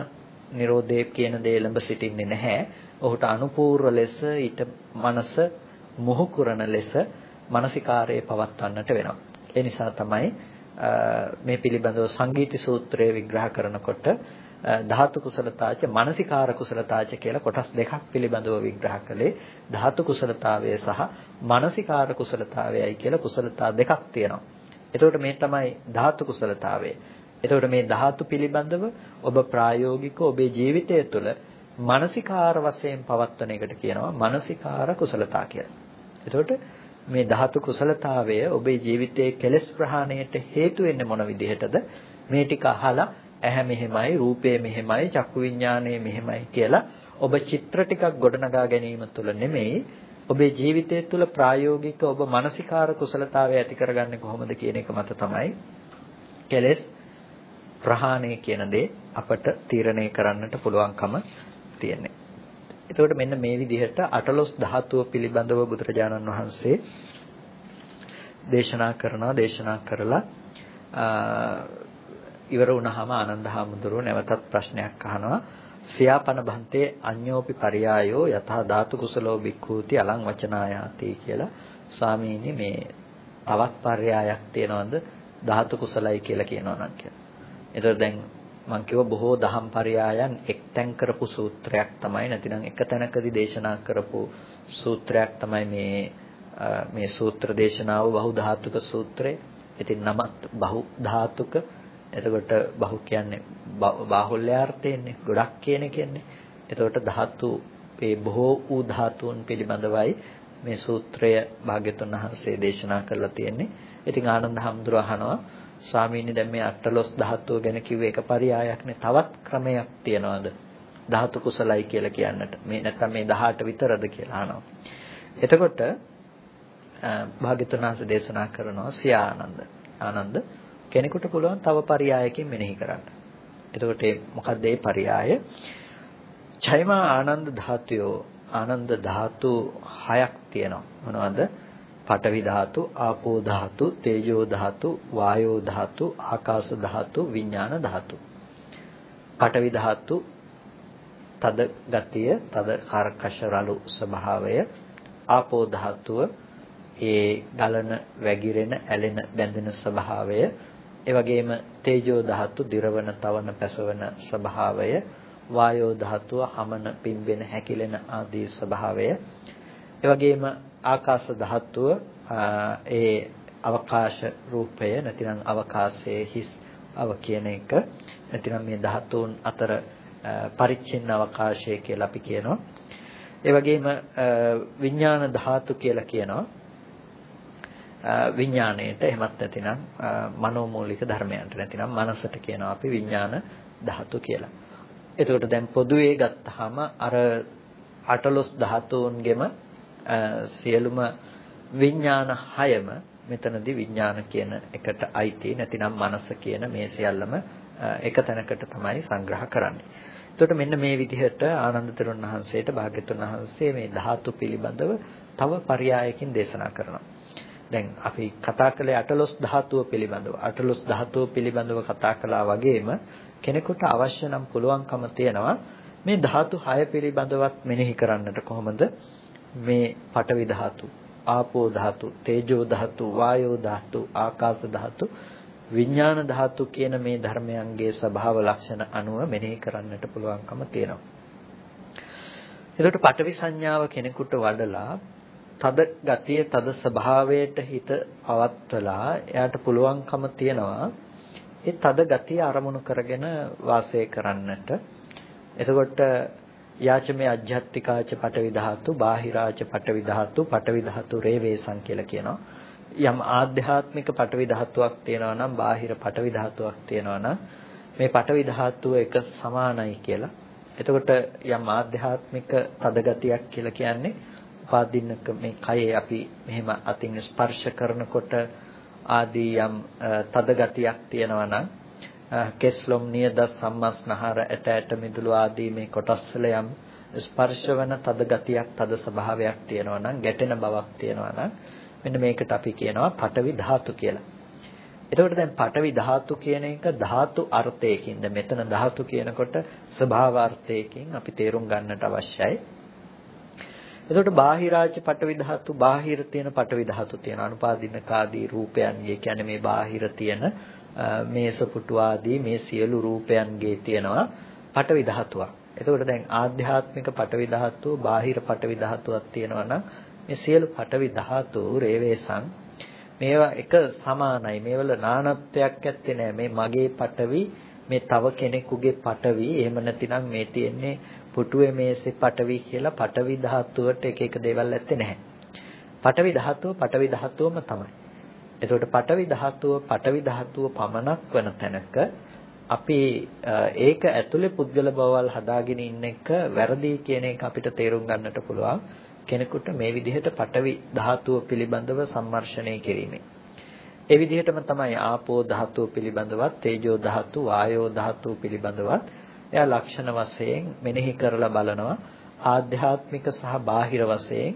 Nirodhaය කියන දේ ළඹ සිටින්නේ නැහැ. ඔහුට අනුපූර්ව ලෙස ඊට මනස මොහු කරන ලෙස මානසිකාරයේ පවත්වන්නට වෙනවා. ඒ නිසා තමයි මේ පිළිබඳව සංගීති සූත්‍රය විග්‍රහ කරනකොට ධාතු කුසලතාච මානසිකාර කුසලතාච කියලා කොටස් දෙකක් පිළිබඳව විග්‍රහ කළේ ධාතු කුසලතාවය සහ මානසිකාර කුසලතාවයයි කියලා කුසලතා දෙකක් තියෙනවා. එතකොට මේ තමයි ධාතු කුසලතාවය. එතකොට මේ ධාතු පිළිබඳව ඔබ ප්‍රායෝගිකව ඔබේ ජීවිතය තුළ මානසිකාර වශයෙන් පවත්වන එකට කියනවා මානසිකාර කුසලතා කියලා. එතකොට මේ ධාතු කුසලතාවය ඔබේ ජීවිතයේ කෙලෙස් ප්‍රහාණයට හේතු වෙන්නේ මොන විදිහටද මේ ටික අහලා ඇහැ මෙහෙමයි රූපය මෙහෙමයි චක්කු විඥානය මෙහෙමයි කියලා ඔබ චිත්‍ර ටිකක් ගොඩනගා ගැනීම තුළ නෙමෙයි ඔබේ ජීවිතය තුළ ප්‍රායෝගික ඔබ මානසිකාර කුසලතාවය ඇති කරගන්නේ කොහොමද කියන එක මත තමයි කෙලෙස් ප්‍රහාණය කියන දේ අපට තීරණය කරන්නට පුළුවන්කම තියෙන්නේ. එතකොට මෙන්න මේ විදිහට අටලොස් ධාතුව පිළිබඳව බුදුරජාණන් වහන්සේ දේශනා කරනවා දේශනා කරලා ඉවර වුණාම ආනන්ද හාමුදුරුවෝ නැවතත් ප්‍රශ්නයක් අහනවා සියාපන බන්තේ අඤ්ඤෝපි පරියායෝ යථා ධාතු කුසලෝ බික්ඛූති අලං වචනායාති කියලා ස්වාමීනි මේ තවත් පර්යායක් තියනවද ධාතු කුසලයි කියලා කියනවා නම් කියලා. එතකොට දැන් මම කිව්ව බොහෝ දහම් පරයයන් එක්තැන් කරපු සූත්‍රයක් තමයි නැතිනම් එක තැනකදී දේශනා කරපු සූත්‍රයක් තමයි මේ මේ සූත්‍ර දේශනාව බහු ධාතුක සූත්‍රය. ඉතින් නමත් බහු ධාතුක. එතකොට බහු කියන්නේ බාහුල්‍යාර්ථයෙන්නේ ගොඩක් කියන කියන්නේ. එතකොට ධාතු මේ බොහෝ වූ ධාතුන් පිළිබඳවයි මේ සූත්‍රය භාග්‍යතුන් වහන්සේ දේශනා කරලා තියෙන්නේ. ඉතින් ආනන්ද හැමදුර අහනවා ස්වාමීනි දැන් මේ අටලොස් ධාතුව ගැන කිව්වේ එක පරයයක්නේ තවත් ක්‍රමයක් තියනවාද? ධාතු කුසලයි කියලා කියන්නට. මේ නැත්නම් මේ 18 විතරද කියලා අහනවා. එතකොට භාග්‍යතුන් වහන්සේ දේශනා කරනවා සිය ආනන්ද. ආනන්ද කෙනෙකුට පුළුවන් තව පරයයකින් මෙනෙහි කරන්න. එතකොට මොකක්ද ඒ පරයය? චෛමා ආනන්ද ධාතුයෝ ආනන්ද ධාතු හයක් තියෙනවා. මොනවද? පඨවි ධාතු, ආපෝ ධාතු, තේජෝ ධාතු, වායෝ ධාතු, ආකාශ ධාතු, විඥාන ධාතු. පඨවි ධාතු තද ගතිය, තද කර්කශ රළු ස්වභාවය, ආපෝ ධාතුව ඒ ගලන, වැగిරෙන, ඇලෙන, බැඳෙන ස්වභාවය, ඒ වගේම තේජෝ ධාතු, දිරවන, තවන, පැසවන ස්වභාවය, වායෝ ධාතුව හමන, පිම්බෙන, හැකිලෙන ආදී ස්වභාවය, ඒ වගේම ආකාශ ධාතුව ඒ අවකාශ රූපය නැතිනම් අවකාශයේ හිස් අව කියන එක නැතිනම් මේ ධාතුන් අතර පරිච්ඡින්න අවකාශය කියලා අපි කියනවා. ඒ වගේම විඥාන ධාතු කියලා කියනවා. විඥාණයට එහෙමත් නැතිනම් මනෝමූලික ධර්මයන්ට නැතිනම් මනසට කියනවා අපි විඥාන ධාතු කියලා. එතකොට දැන් පොදුවේ ගත්තාම අර අටලොස් ධාතුන්ගෙම සියලුම විඥාන හයම මෙතනදී විඥාන කියන එකට අයිති නැතිනම් මනස කියන මේ සියල්ලම එක තැනකට තමයි සංග්‍රහ කරන්නේ. එතකොට මෙන්න මේ විදිහට ආනන්ද තෙරුන් වහන්සේට භාග්‍යතුන් වහන්සේ මේ ධාතු පිළිබඳව තව පරයයකින් දේශනා කරනවා. දැන් අපි කතා කළේ අටලොස් ධාතුව පිළිබඳව. අටලොස් ධාතුව පිළිබඳව කතා කළා වගේම කෙනෙකුට අවශ්‍ය නම් පුළුවන්කම තියෙනවා මේ ධාතු 6 පිළිබඳවත් මෙනෙහි කරන්නට කොහොමද මේ පඨවි ධාතු, ආපෝ ධාතු, තේජෝ ධාතු, වායෝ ධාතු, ආකාශ ධාතු, විඥාන ධාතු කියන මේ ධර්මයන්ගේ ස්වභාව ලක්ෂණ අනුව මෙනෙහි කරන්නට පුළුවන්කම තියෙනවා. එතකොට පඨවි සංඥාව කෙනෙකුට වඩලා තද ගතිය තද ස්වභාවයට හිත පවත්වලා එයාට පුළුවන්කම තියනවා ඒ තද ගතිය අරමුණු කරගෙන වාසය කරන්නට. එතකොට යාචමේ අධ්‍යාත්තිකාච පටවි ධාතු, බාහිරාච පටවි ධාතු, පටවි ධාතු රේවේසං කියලා කියනවා. යම් ආධ්‍යාත්මික පටවි ධාතුවක් තියෙනවා නම්, බාහිර පටවි ධාතුවක් තියෙනවා නම්, මේ පටවි ධාතුව එක සමානයි කියලා. එතකොට යම් ආධ්‍යාත්මික තදගතියක් කියලා කියන්නේ උපාදින්නක මේ කයේ අපි මෙහෙම අතින් ස්පර්ශ කරනකොට ආදී යම් තදගතියක් තියෙනවා නම් කෙස්ලොම් නියද සම්මස්නහර ඇට ඇට මිදුළු ආදී මේ කොටස් වල යම් ස්පර්ශවන තද ගතියක් තද ස්වභාවයක් තියෙනවා නම් ගැටෙන බවක් තියෙනවා නම් මෙන්න මේකට අපි කියනවා පටවි ධාතු කියලා. එතකොට දැන් පටවි ධාතු කියන එක ධාතු අර්ථයකින්ද මෙතන ධාතු කියනකොට ස්වභාව අර්ථයකින් අපි තේරුම් ගන්නට අවශ්‍යයි. එතකොට බාහිරාජ පටවි ධාතු බාහිර තියෙන පටවි ධාතු තියෙන අනුපාදිනක ආදී රූපයන්ගේ කියන්නේ මේ බාහිර තියෙන මේසපුටු ආදී මේ සියලු රූපයන්ගේ තියෙනවා පටවි ධාතුවක්. එතකොට දැන් ආධ්‍යාත්මික පටවි ධාතුව බාහිර පටවි ධාතුවක් තියෙනවා නම් මේ සියලු පටවි ධාතු රේවේසං මේවා එක සමානයි. මේවල නානත්වයක් ඇත්තේ නැහැ. මේ මගේ පටවි මේ තව කෙනෙකුගේ පටවි එහෙම නැතිනම් මේ තියෙන්නේ පුටුවේ මේසේ පටවි කියලා පටවි ධාතුවට එක එක දේවල් ඇත්තේ නැහැ. පටවි ධාතුව පටවි ධාතුවම තමයි. එතකොට පටවි ධාතුව පටවි ධාතුව පමණක් වන තැනක අපි ඒක ඇතුලේ පුද්ගල බවල් හදාගෙන ඉන්න එක වැරදි කියන එක අපිට තේරුම් ගන්නට පුළුවන් කෙනෙකුට මේ විදිහට පටවි ධාතුව පිළිබඳව සම්මර්ෂණය කිරීමෙන් ඒ විදිහටම තමයි ආපෝ ධාතුව පිළිබඳවත් තේජෝ ධාතු වායෝ ධාතුව පිළිබඳවත් එයා ලක්ෂණ වශයෙන් මෙනෙහි කරලා බලනවා ආධ්‍යාත්මික සහ බාහිර වශයෙන්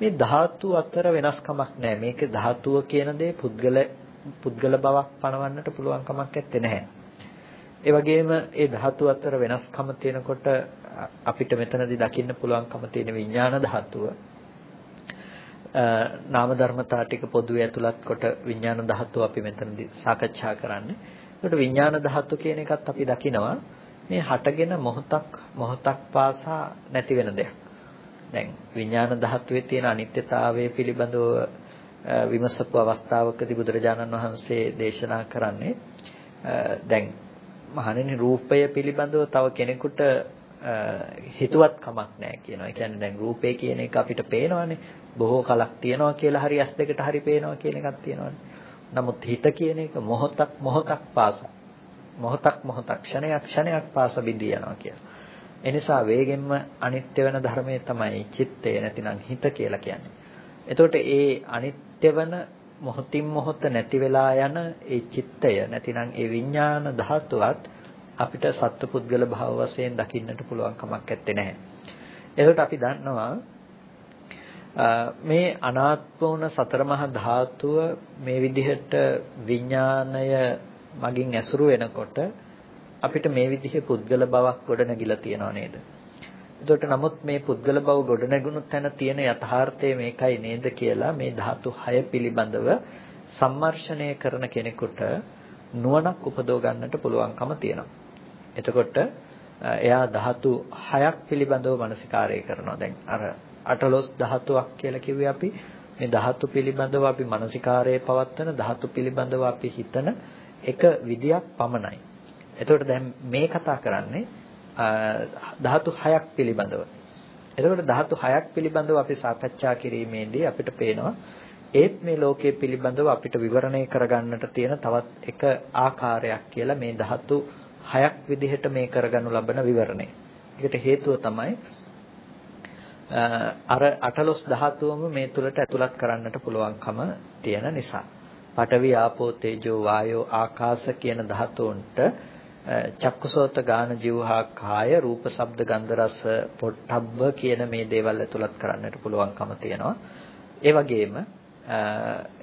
මේ ධාතු අතර වෙනස්කමක් නැහැ. මේක ධාතුව කියන දේ පුද්ගල පුද්ගල බවක් පනවන්නට පුළුවන් කමක් නැත්තේ නැහැ. ඒ වගේම ඒ ධාතු අතර වෙනස්කම තියෙනකොට අපිට මෙතනදී දකින්න පුළුවන්කම තියෙන විඥාන ධාතුව නාම ධර්මතා ටික පොදුවේ ඇතුළත් කොට විඥාන ධාතුව අපි මෙතනදී සාකච්ඡා කරන්නේ. ඒකට විඥාන ධාතු කියන එකත් අපි දකිනවා මේ හටගෙන මොහොතක් මොහොතක් පාසා නැති වෙන දෙයක්. දැන් විඥාන ධාතුවේ තියෙන අනිත්‍යතාවය පිළිබඳව විමසපු අවස්ථාවකදී බුදුරජාණන් වහන්සේ දේශනා කරන්නේ දැන් මහණෙනි රූපය පිළිබඳව තව කෙනෙකුට හිතුවත් කමක් නැහැ කියනවා. ඒ කියන්නේ දැන් රූපේ කියන එක අපිට පේනවානේ. බොහෝ කලක් තියනවා කියලා හරි ඇස් දෙකට හරි පේනවා කියන එකක් තියෙනවානේ. නමුත් හිත කියන එක මොහොතක් මොහොතක් පාසා මොහොතක් මොහොතක් ක්ෂණයක් ක්ෂණයක් පාසා බිඳී යනවා කියලා. ඒ නිසා වේගෙන්ම අනිත්‍ය වෙන ධර්මයේ තමයි චිත්තය නැතිනම් හිත කියලා කියන්නේ. එතකොට ඒ අනිත්‍ය වෙන මොහොතින් මොහොත නැති වෙලා යන ඒ චිත්තය නැතිනම් ඒ විඥාන ධාතුවත් අපිට සත්පුද්ගල භාව වශයෙන් දකින්නට පුළුවන් කමක් නැත්තේ නැහැ. එතකොට අපි දන්නවා මේ අනාත්ම වුණ සතර මහා ධාතුව මේ විදිහට විඥාණය මගින් ඇසුරු වෙනකොට අපිට මේ විදිහේ පුද්ගල බවක් ගොඩනැගිලා තියෙනව නේද? එතකොට නමුත් මේ පුද්ගල බව ගොඩනැගුණු තැන තියෙන යථාර්ථය මේකයි නේද කියලා මේ ධාතු 6 පිළිබඳව සම්මර්ෂණය කරන කෙනෙකුට නුවණක් උපදව ගන්නට පුළුවන්කම තියෙනවා. එතකොට එයා ධාතු 6ක් පිළිබඳව මනසිකාරය කරනවා. දැන් අර අටලොස් ධාතුවක් කියලා කිව්වේ අපි මේ ධාතු පිළිබඳව අපි මනසිකාරයේ පවත්වන ධාතු පිළිබඳව අපි හිතන එක විදියක් පමණයි. එතකොට දැන් මේ කතා කරන්නේ ධාතු 6ක් පිළිබඳව. එතකොට ධාතු 6ක් පිළිබඳව අපි සාකච්ඡා කිරීමේදී අපිට පේනවා ඒත් මේ ලෝකයේ පිළිබඳව අපිට විවරණය කරගන්නට තියෙන තවත් එක ආකාරයක් කියලා මේ ධාතු 6ක් විදිහට මේ කරගනු ලබන විවරණය. ඒකට හේතුව තමයි අර අටලොස් ධාතුවම මේ තුලට ඇතුළත් කරන්නට පුළුවන්කම තියෙන නිසා. පඨවි ආපෝ තේජෝ වායෝ ආකාශ කියන ධාතුන්ට චක්කුසෝත ගාන ජීවහා කාය රූප ශබ්ද ගන්ධ රස පොට්ටබ්බ කියන මේ දේවල් ඇතුළත් කරන්නට පුළුවන්කම තියෙනවා. ඒ වගේම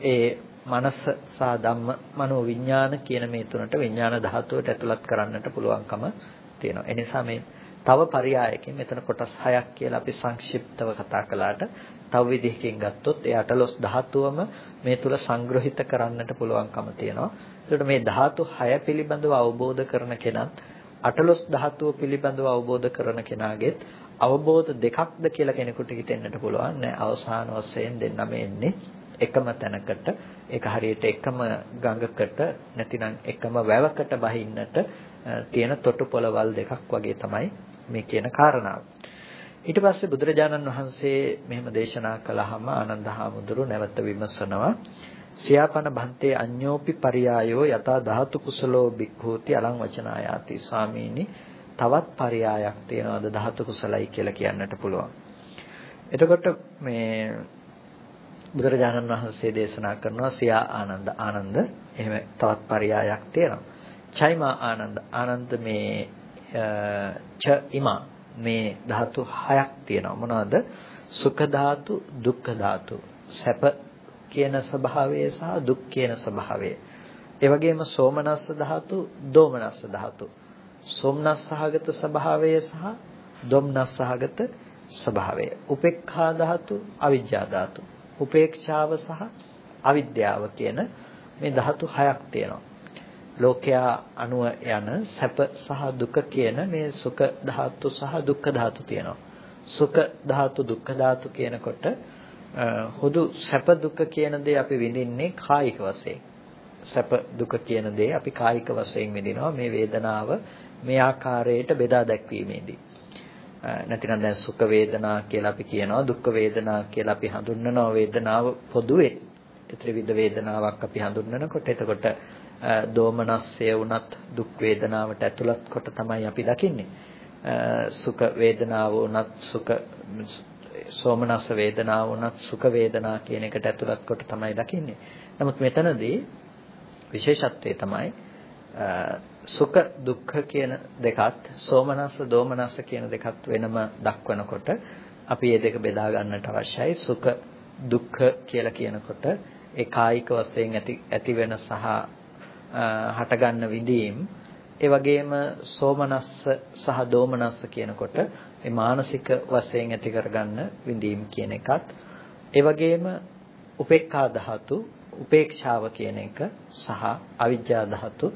ඒ මනස සහ ධම්ම මනෝ විඥාන කියන මේ තුනට විඥාන ධාතුවට ඇතුළත් කරන්නට පුළුවන්කම තියෙනවා. ඒ නිසා මේ තව පරයයකින් මෙතන කොටස් 6ක් කියලා අපි සංක්ෂිප්තව කතා කළාට තව විදිහකින් ගත්තොත් ඒ අටලොස් ධාතුවම මේ තුල සංග්‍රහිත කරන්නට පුළුවන්කම තියෙනවා. ඒකට මේ ධාතු 6 පිළිබඳව අවබෝධ කරන කෙනත් අටලොස් ධාතුව පිළිබඳව අවබෝධ කරන කෙනාගෙත් අවබෝධ දෙකක්ද කියලා කෙනෙකුට හිතෙන්නට පුළුවන් නෑ අවසාන වශයෙන් දෙන්නම එන්නේ එකම තැනකට ඒක හරියට එකම ගඟකට නැතිනම් එකම වැවකට බහින්නට තියෙන තොටුපළවල් දෙකක් වගේ තමයි මේ කියන කාරණාව. ඊට පස්සේ බුදුරජාණන් වහන්සේ මෙහෙම දේශනා කළාම ආනන්ද හාමුදුරු නැවත විමසනවා සියාපන භන්තේ අඤ්ඤෝපි පරියායෝ යතා ධාතු කුසලෝ බික්ඛූති අලං වචනායාති ස්වාමීනි තවත් පරයයක් තියනවාද ධාතු කුසලයි කියලා කියන්නට පුළුවන්. එතකොට මේ බුදුරජාණන් වහන්සේ දේශනා කරනවා සියා ආනන්ද ආනන්ද එහෙම තවත් පරයයක් තියෙනවා. චෛමා ආනන්ද ආනන්ද මේ ච ඉමා මේ ධාතු හයක් තියෙනවා. මොනවද? සුඛ ධාතු, දුක්ඛ ධාතු. සැප කියන ස්වභාවය සහ දුක් කියන ස්වභාවය. ඒ වගේම සෝමනස්ස ධාතු, දෝමනස්ස ධාතු. සොම්නස් සහගත ස්වභාවය සහ දොම්නස් සහගත ස්වභාවය. උපේක්ඛා ධාතු, අවිජ්ජා ධාතු. උපේක්ෂාව සහ අවිද්‍යාව කියන මේ ධාතු හයක් තියෙනවා. ලෝකයා අනුව යන සැප සහ දුක කියන මේ සුඛ ධාතු සහ දුක්ඛ ධාතු තියෙනවා. සුඛ ධාතු දුක්ඛ ධාතු කියනකොට හුදු සැප දුක කියන දේ අපි විඳින්නේ කායික වශයෙන්. සැප දුක කියන දේ අපි කායික වශයෙන් විඳිනවා මේ වේදනාව මේ ආකාරයට බෙදා දැක්වීමේදී. නැතිනම් දැන් සුඛ වේදනා කියලා අපි කියනවා දුක්ඛ වේදනා කියලා අපි හඳුන්වනවා වේදනාව පොදුවේ ත්‍රිවිධ වේදනාවක් අපි හඳුන්වනකොට එතකොට දෝමනස්සය වුණත් දුක් වේදනාවට ඇතුළත් කොට තමයි අපි දකින්නේ. සුඛ වේදනාව වුණත් සුඛ සෝමනස්ස වේදනාව වුණත් සුඛ වේදනා කියන එකට ඇතුළත් කොට තමයි දකින්නේ. නමුත් මෙතනදී විශේෂත්වය තමයි සුඛ දුක්ඛ කියන දෙකත් සෝමනස්ස දෝමනස්ස කියන දෙකත් වෙනම දක්වනකොට අපි මේ දෙක බෙදා ගන්නට අවශ්‍යයි. සුඛ දුක්ඛ කියලා කියනකොට ඒ කායික වශයෙන් ඇති ඇති වෙන සහ හටගන්න විදීම් ඒ වගේම සෝමනස්ස සහ දෝමනස්ස කියනකොට ඒ මානසික වශයෙන් ඇති කරගන්න විඳීම් කියන එකත්. ඒ වගේම උපේක්ඛා ධාතු උපේක්ෂාව කියන එක සහ අවිජ්ජා ධාතු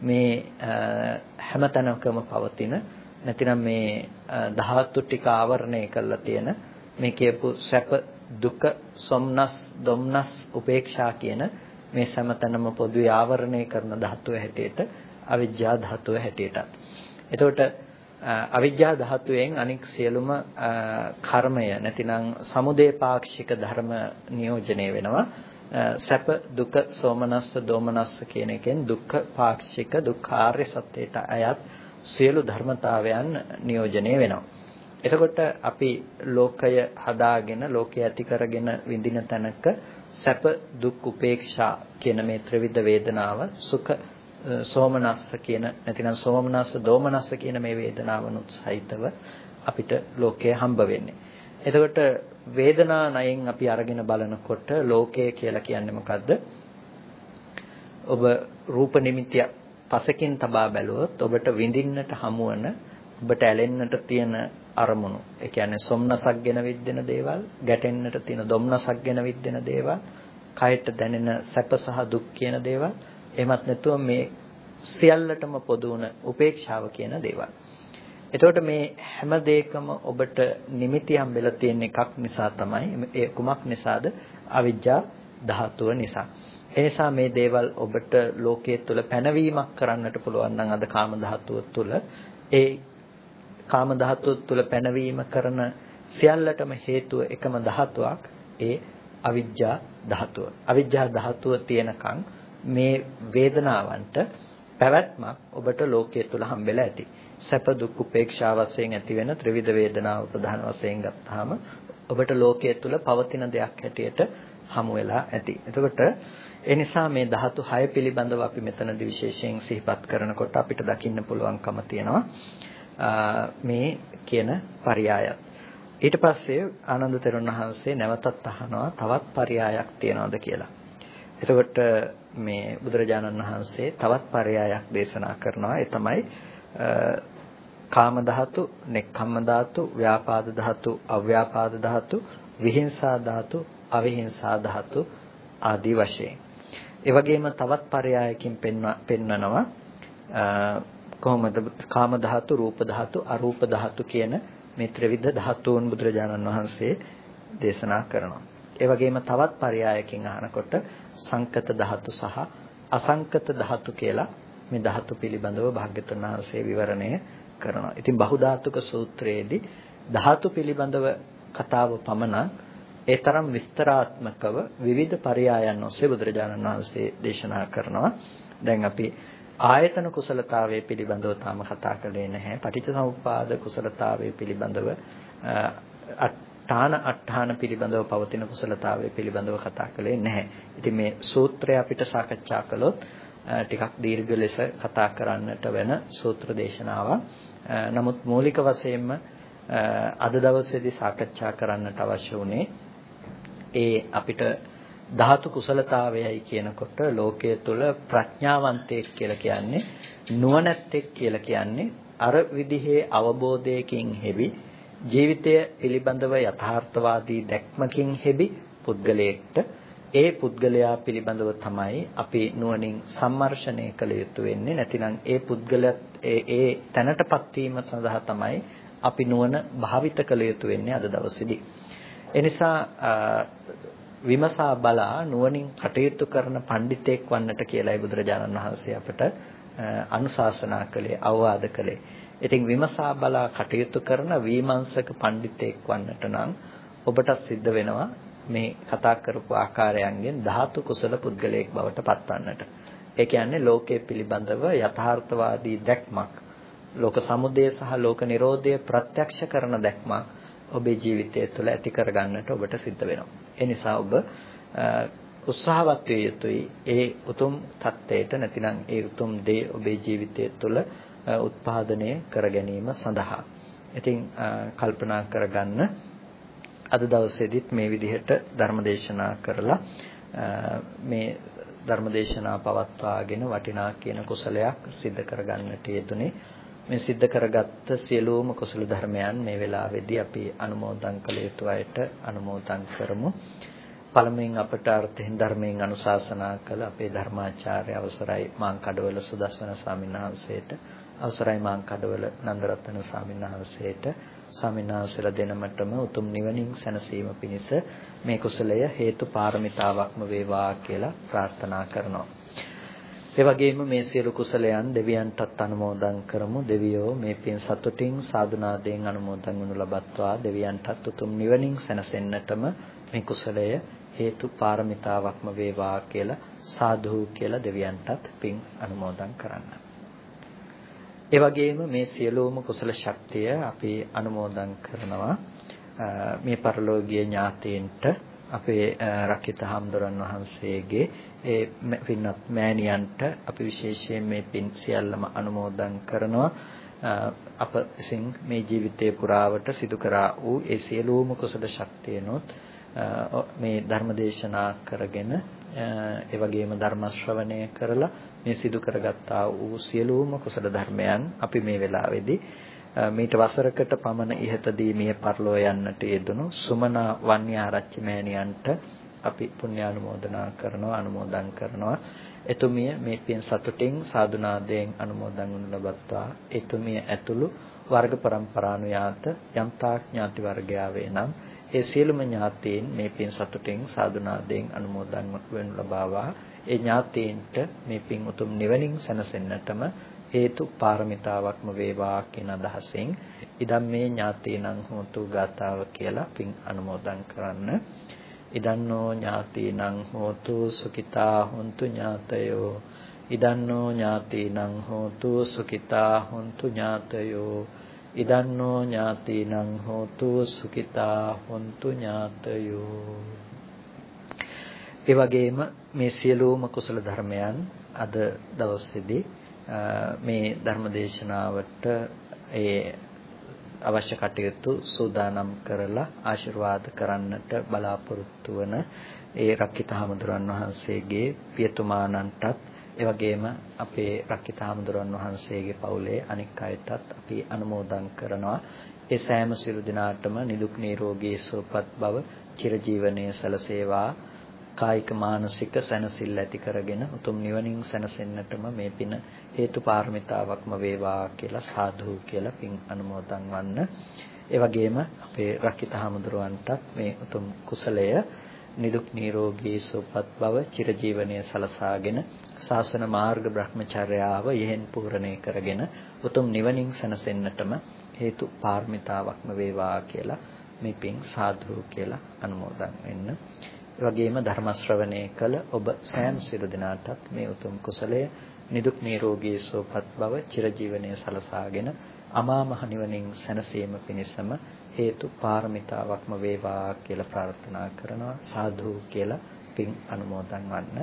මේ හැමතැනකම පවතින නැතිනම් මේ ධාතු ටික ආවරණය කරලා තියෙන මේ කියපු සැප දුක සොම්නස් දොම්නස් උපේක්ෂා කියන මේ සමතනම පොදු ආවරණය කරන ධාතුව හැටියට අවිජ්ජා ධාතුව හැටියට. එතකොට අවිජ්ජා ධාතුවෙන් අනික් සියලුම කර්මය නැතිනම් සමුදේ පාක්ෂික ධර්ම නියෝජනය වෙනවා. සැප දුක සෝමනස්ස දෝමනස්ස කියන එකෙන් දුක්ඛ පාක්ෂික දුක්ඛාර්ය සත්‍යයට අයත් සියලු ධර්මතාවයන් නියෝජනය වෙනවා. එතකොට අපි ලෝකය හදාගෙන ලෝකය ඇති කරගෙන විඳින තැනක සැප දුක් උපේක්ෂා කියන මේ ත්‍රිවිධ වේදනාව සුඛ සෝමනස්ස කියන නැතිනම් සෝමනස්ස දෝමනස්ස කියන මේ වේදනාවනුත් සහිතව අපිට ලෝකය හම්බ වෙන්නේ. එතකොට වේදනා නයෙන් අපි අරගෙන බලනකොට ලෝකය කියලා කියන්නේ මොකද්ද? ඔබ රූප නිමිතිය පසකින් තබා බැලුවොත් ඔබට විඳින්නට හමුවන ඔබට ඇලෙන්නට තියෙන අරමුණු. ඒ කියන්නේ සොම්නසක් ගැන විද්දෙන දේවල්, ගැටෙන්නට තියෙන දොම්නසක් ගැන විද්දෙන දේවල්, කයට දැනෙන සැප සහ දුක් කියන දේවල්, එහෙමත් නැතුව මේ සියල්ලටම පොදු වුණ උපේක්ෂාව කියන දේවල්. එතකොට මේ හැම දෙයකම ඔබට නිමිති හම්බෙලා තියෙන එකක් නිසා තමයි ඒ කුමක් නිසාද අවිජ්ජා ධාතුව නිසා. ඒ නිසා මේ දේවල් ඔබට ලෝකයේ තුල පැනවීමක් කරන්නට පුළුවන් නම් අද කාම ධාතුව තුල ඒ කාම ධාතුව තුල පැනවීම කරන සියල්ලටම හේතුව එකම ධාතුවක් ඒ අවිජ්ජා ධාතුව. අවිජ්ජා ධාතුව තියෙනකන් මේ වේදනාවන්ට පැවැත්මක් ඔබට ලෝකයේ තුල හම්බෙලා ඇති. සැප දුක් උපේක්ෂා වශයෙන් ඇති වෙන ත්‍රිවිධ වේදනාව ප්‍රධාන වශයෙන් ගත්තාම ඔබට ලෝකයේ තුල පවතින දෙයක් හැටියට හමු වෙලා ඇති. එතකොට ඒ නිසා මේ ධාතු 6 පිළිබඳව අපි මෙතනදී විශේෂයෙන් සිහිපත් කරනකොට අපිට දකින්න පුළුවන්කම තියෙනවා මේ කියන පරයයත්. ඊට පස්සේ ආනන්ද තෙරුන් වහන්සේ නැවතත් අහනවා තවත් පරයයක් තියනවද කියලා. එතකොට මේ බුදුරජාණන් වහන්සේ තවත් පරයයක් දේශනා කරනවා. ඒ තමයි කාම ධාතු, නෙක්ඛම්ම ධාතු, ව්‍යාපාද ධාතු, අව්‍යාපාද ධාතු, විහිංසා ධාතු, අවිහිංසා ධාතු ආදී වශයෙන්. ඒ වගේම තවත් පරයයකින් පෙන්වනවා කොහොමද කාම ධාතු, රූප ධාතු, අරූප ධාතු කියන මේ ත්‍රිවිධ ධාතුන් බුදුරජාණන් වහන්සේ දේශනා කරනවා. ඒ වගේම තවත් පරයයකින් අහනකොට සංකත ධාතු සහ අසංකත ධාතු කියලා මේ ධාතු පිළිබඳව භාග්‍යතුන් වහන්සේ විවරණය කරනවා. ඉතින් බහුධාතුක සූත්‍රයේදී ධාතු පිළිබඳව කතාව පමණක් ඒ තරම් විස්තරාත්මකව විවිධ පරයයන් ඔස්සේ බුදුරජාණන් වහන්සේ දේශනා කරනවා. දැන් අපි ආයතන කුසලතාවයේ පිළිබඳව තාම කතා කළේ නැහැ. පටිච්චසමුප්පාද කුසලතාවයේ පිළිබඳව අට්ඨාන අට්ඨාන පිළිබඳව පවතින කුසලතාවයේ පිළිබඳව කතා කළේ නැහැ. ඉතින් මේ සූත්‍රය අපිට සාකච්ඡා කළොත් ටිකක් දීර්ඝ ලෙස කතා කරන්නට වෙන සූත්‍ර දේශනාවක්. නමුත් මූලික වශයෙන්ම අද දවසේදී සාකච්ඡා කරන්නට අවශ්‍ය වුණේ ඒ අපිට ධාතු කුසලතාවයයි කියනකොට ලෝකයේ තුල ප්‍රඥාවන්තයෙක් කියලා කියන්නේ නුවණැත්තෙක් කියලා කියන්නේ අර විදිහේ අවබෝධයකින් හෙබි ජීවිතය පිළිබඳව යථාර්ථවාදී දැක්මකින් හෙබි පුද්ගලයෙක්ට ඒ පුද්ගලයා පිළිබඳව තමයි අපි නුවණින් සම්මර්ෂණය කළ යුතු වෙන්නේ නැතිනම් ඒ පුද්ගලයා ඒ තැනටපත් වීම සඳහා තමයි අපි නුවණ භාවිත කළ යුතු වෙන්නේ අද දවසේදී. එනිසා විමසා බලා නුවණින් කටයුතු කරන පඬිතෙක් වන්නට කියලායි බුදුරජාණන් වහන්සේ අපට අනුශාසනා කළේ අවවාද කළේ. ඉතින් විමසා බලා කටයුතු කරන විමර්ශක පඬිතෙක් වන්නට නම් ඔබට සිද්ධ වෙනවා මේ කතා කරපු ආකාරයන්ගෙන් ධාතු කුසල පුද්ගලයෙක් බවට පත්වන්නට. ඒ කියන්නේ ලෝකයේ පිළිබඳව යථාර්ථවාදී දැක්මක් ලෝක සමුදය සහ ලෝක නිරෝධය ප්‍රත්‍යක්ෂ කරන දැක්මක් ඔබේ ජීවිතය තුළ ඇති කරගන්නට ඔබට සිද්ධ වෙනවා. ඒ නිසා ඔබ උත්සාහවත් විය යුතුයි ඒ උතුම් தත්ත්වයට නැතිනම් ඒ උතුම් දේ ඔබේ ජීවිතය තුළ උත්පාදනය කර ගැනීම සඳහා. ඉතින් කල්පනා කරගන්න අද දවසේදීත් මේ විදිහට ධර්මදේශනා කරලා මේ ධර්මදේශනා පවත්වාගෙන වටිනා කියන කුසලයක් සිද්ධ කරගන්නට යෙදුනේ මේ සිද්ධ කරගත්ත සියලුම කුසල ධර්මයන් මේ වෙලාවේදී අපි අනුමෝදන් කළ යුතු අයට අනුමෝදන් කරමු. පළමුවෙන් අපට අර්ථයෙන් ධර්මයෙන් අනුශාසනා කළ අපේ ධර්මාචාර්ය අවසරයි මාං කඩවල සුදස්සන ස්වාමීන් වහන්සේට අවසරයි මාං කඩවල නන්දරත්න ස්වාමීන් වහන්සේට ස්වාමීන් වහන්සේලා දෙනමටම උතුම් නිවනින් සැනසීම පිණිස මේ කුසලය හේතු පාරමිතාවක්ම වේවා කියලා ප්‍රාර්ථනා කරනවා. ඒ වගේම මේ සියලු කුසලයන් දෙවියන්ටත් අනුමෝදන් කරමු. දෙවියෝ මේ පින් සතුටින් සාදුනාදයෙන් අනුමෝදන් වනු ලබත්වා දෙවියන්ටත් උතුම් නිවනින් සැනසෙන්නටම මේ කුසලය හේතු පාරමිතාවක්ම වේවා කියලා සාදු කියලා දෙවියන්ටත් පින් අනුමෝදන් කරන්න. ඒ වගේම මේ සියලුම කුසල ශක්තිය අපි අනුමෝදන් කරනවා මේ පරලෝකීය ඥාතීන්ට අපේ රකිත හාමුදුරන් වහන්සේගේ ඒ පින්වත් මෑණියන්ට අපි විශේෂයෙන් මේ පින් සියල්ලම අනුමෝදන් කරනවා. අප විසින් මේ ජීවිතයේ පුරාවට සිදු කරා වූ ඒ සියලුම කුසල ශක්තියනොත් මේ ධර්මදේශනා කරගෙන ඒ වගේම ධර්ම ශ්‍රවණය කරලා මේ සිදු කරගත්තා වූ සියලුම කුසල ධර්මයන් අපි මේ වෙලාවේදී මීට වසරකට පමණ ඉහතදී මිය පරලෝ යන්නට යෙදුණු සුමනා වන්‍යාරච්චි මෑණියන්ට අපි පුණ්‍යානුමෝදනා කරනවා අනුමෝදන් කරනවා. එතුමිය මේ පින් සතුටින් සාදුනාදයෙන් අනුමෝදන් වනු ලබත්තා එතුමිය ඇතුළු වර්ග પરම්පරානුයාත යම්තා ඥාති වර්ගයා වේනම් ඒ සියලුම ඥාතීන් මේ පින් සතුටින් සාදුනාදයෙන් අනුමෝදන් වනු ලබාවා. ඒ ඥාතීන්ට මේ පින් උතුම් නිවනින් සැනසෙන්නටම හේතු පාරමිතාවක්ම වේවා කියන අදහසින් ඉදම් මේ ඥාතීනං හෝතු ගාතාව කියලා පින් අනුමෝදන් කරන්න. ඉදන්නෝ ඥාතීනං හෝතු සුඛිතා හොන්තු ඥාතයෝ. ඉදන්නෝ ඥාතීනං හෝතු සුඛිතා හොන්තු ඥාතයෝ. ඉදන්නෝ ඥාතීනං හෝතු සුඛිතා හොන්තු ඥාතයෝ. ඒ වගේම මේ සියලුම කුසල ධර්මයන් අද දවසේදී මේ ධර්මදේශනාවට ඒ අවශ්‍ය කටයුතු සූදානම් කරලා ආශිර්වාද කරන්නට බලාපොරොත්තු වන ඒ රක්කිත හමුදුරන් වහන්සේගේ පියතුමාණන්ටත් ඒ වගේම අපේ රක්කිත හමුදුරන් වහන්සේගේ පවුලේ අනික් අයටත් අපි අනුමෝදන් කරනවා. ඒ සෑම සිළු දිනාටම නිදුක් නිරෝගී සුවපත් බව චිරජීවනයේ සැලසේවා. කායික මානසික සැනසෙල්ල ඇති කරගෙන උතුම් නිවනින් සැනසෙන්නටම මේ පින හේතු පාරමිතාවක්ම වේවා කියලා සාදු කියලා පින් අනුමෝදන් වන්න. ඒ වගේම අපේ රකිත හමුදුරුවන්ටත් මේ උතුම් කුසලය නිදුක් නිරෝගී සුවපත් බව චිරජීවනයේ සලසාගෙන ශාසන මාර්ග බ්‍රහ්මචර්යාව යෙහෙන් පූර්ණේ කරගෙන උතුම් නිවනින් සැනසෙන්නටම හේතු පාරමිතාවක්ම වේවා කියලා මේ පින් සාදු කියලා අනුමෝදන් වෙන්න. ඒ වගේම ධර්ම ශ්‍රවණය කළ ඔබ සෑම සිරු දිනාටත් මේ උතුම් කුසලය නිදුක් නිරෝගී සුවපත් බව චිරජීවනයේ සලසාගෙන අමා මහ නිවනින් සැනසීම පිණිසම හේතු පාරමිතාවක්ම වේවා කියලා ප්‍රාර්ථනා කරනවා. සාදු කියලා පින් අනුමෝදන් වන්න.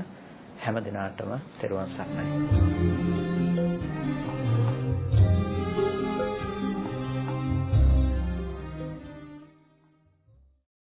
හැම දිනාටම තෙරුවන් සරණයි.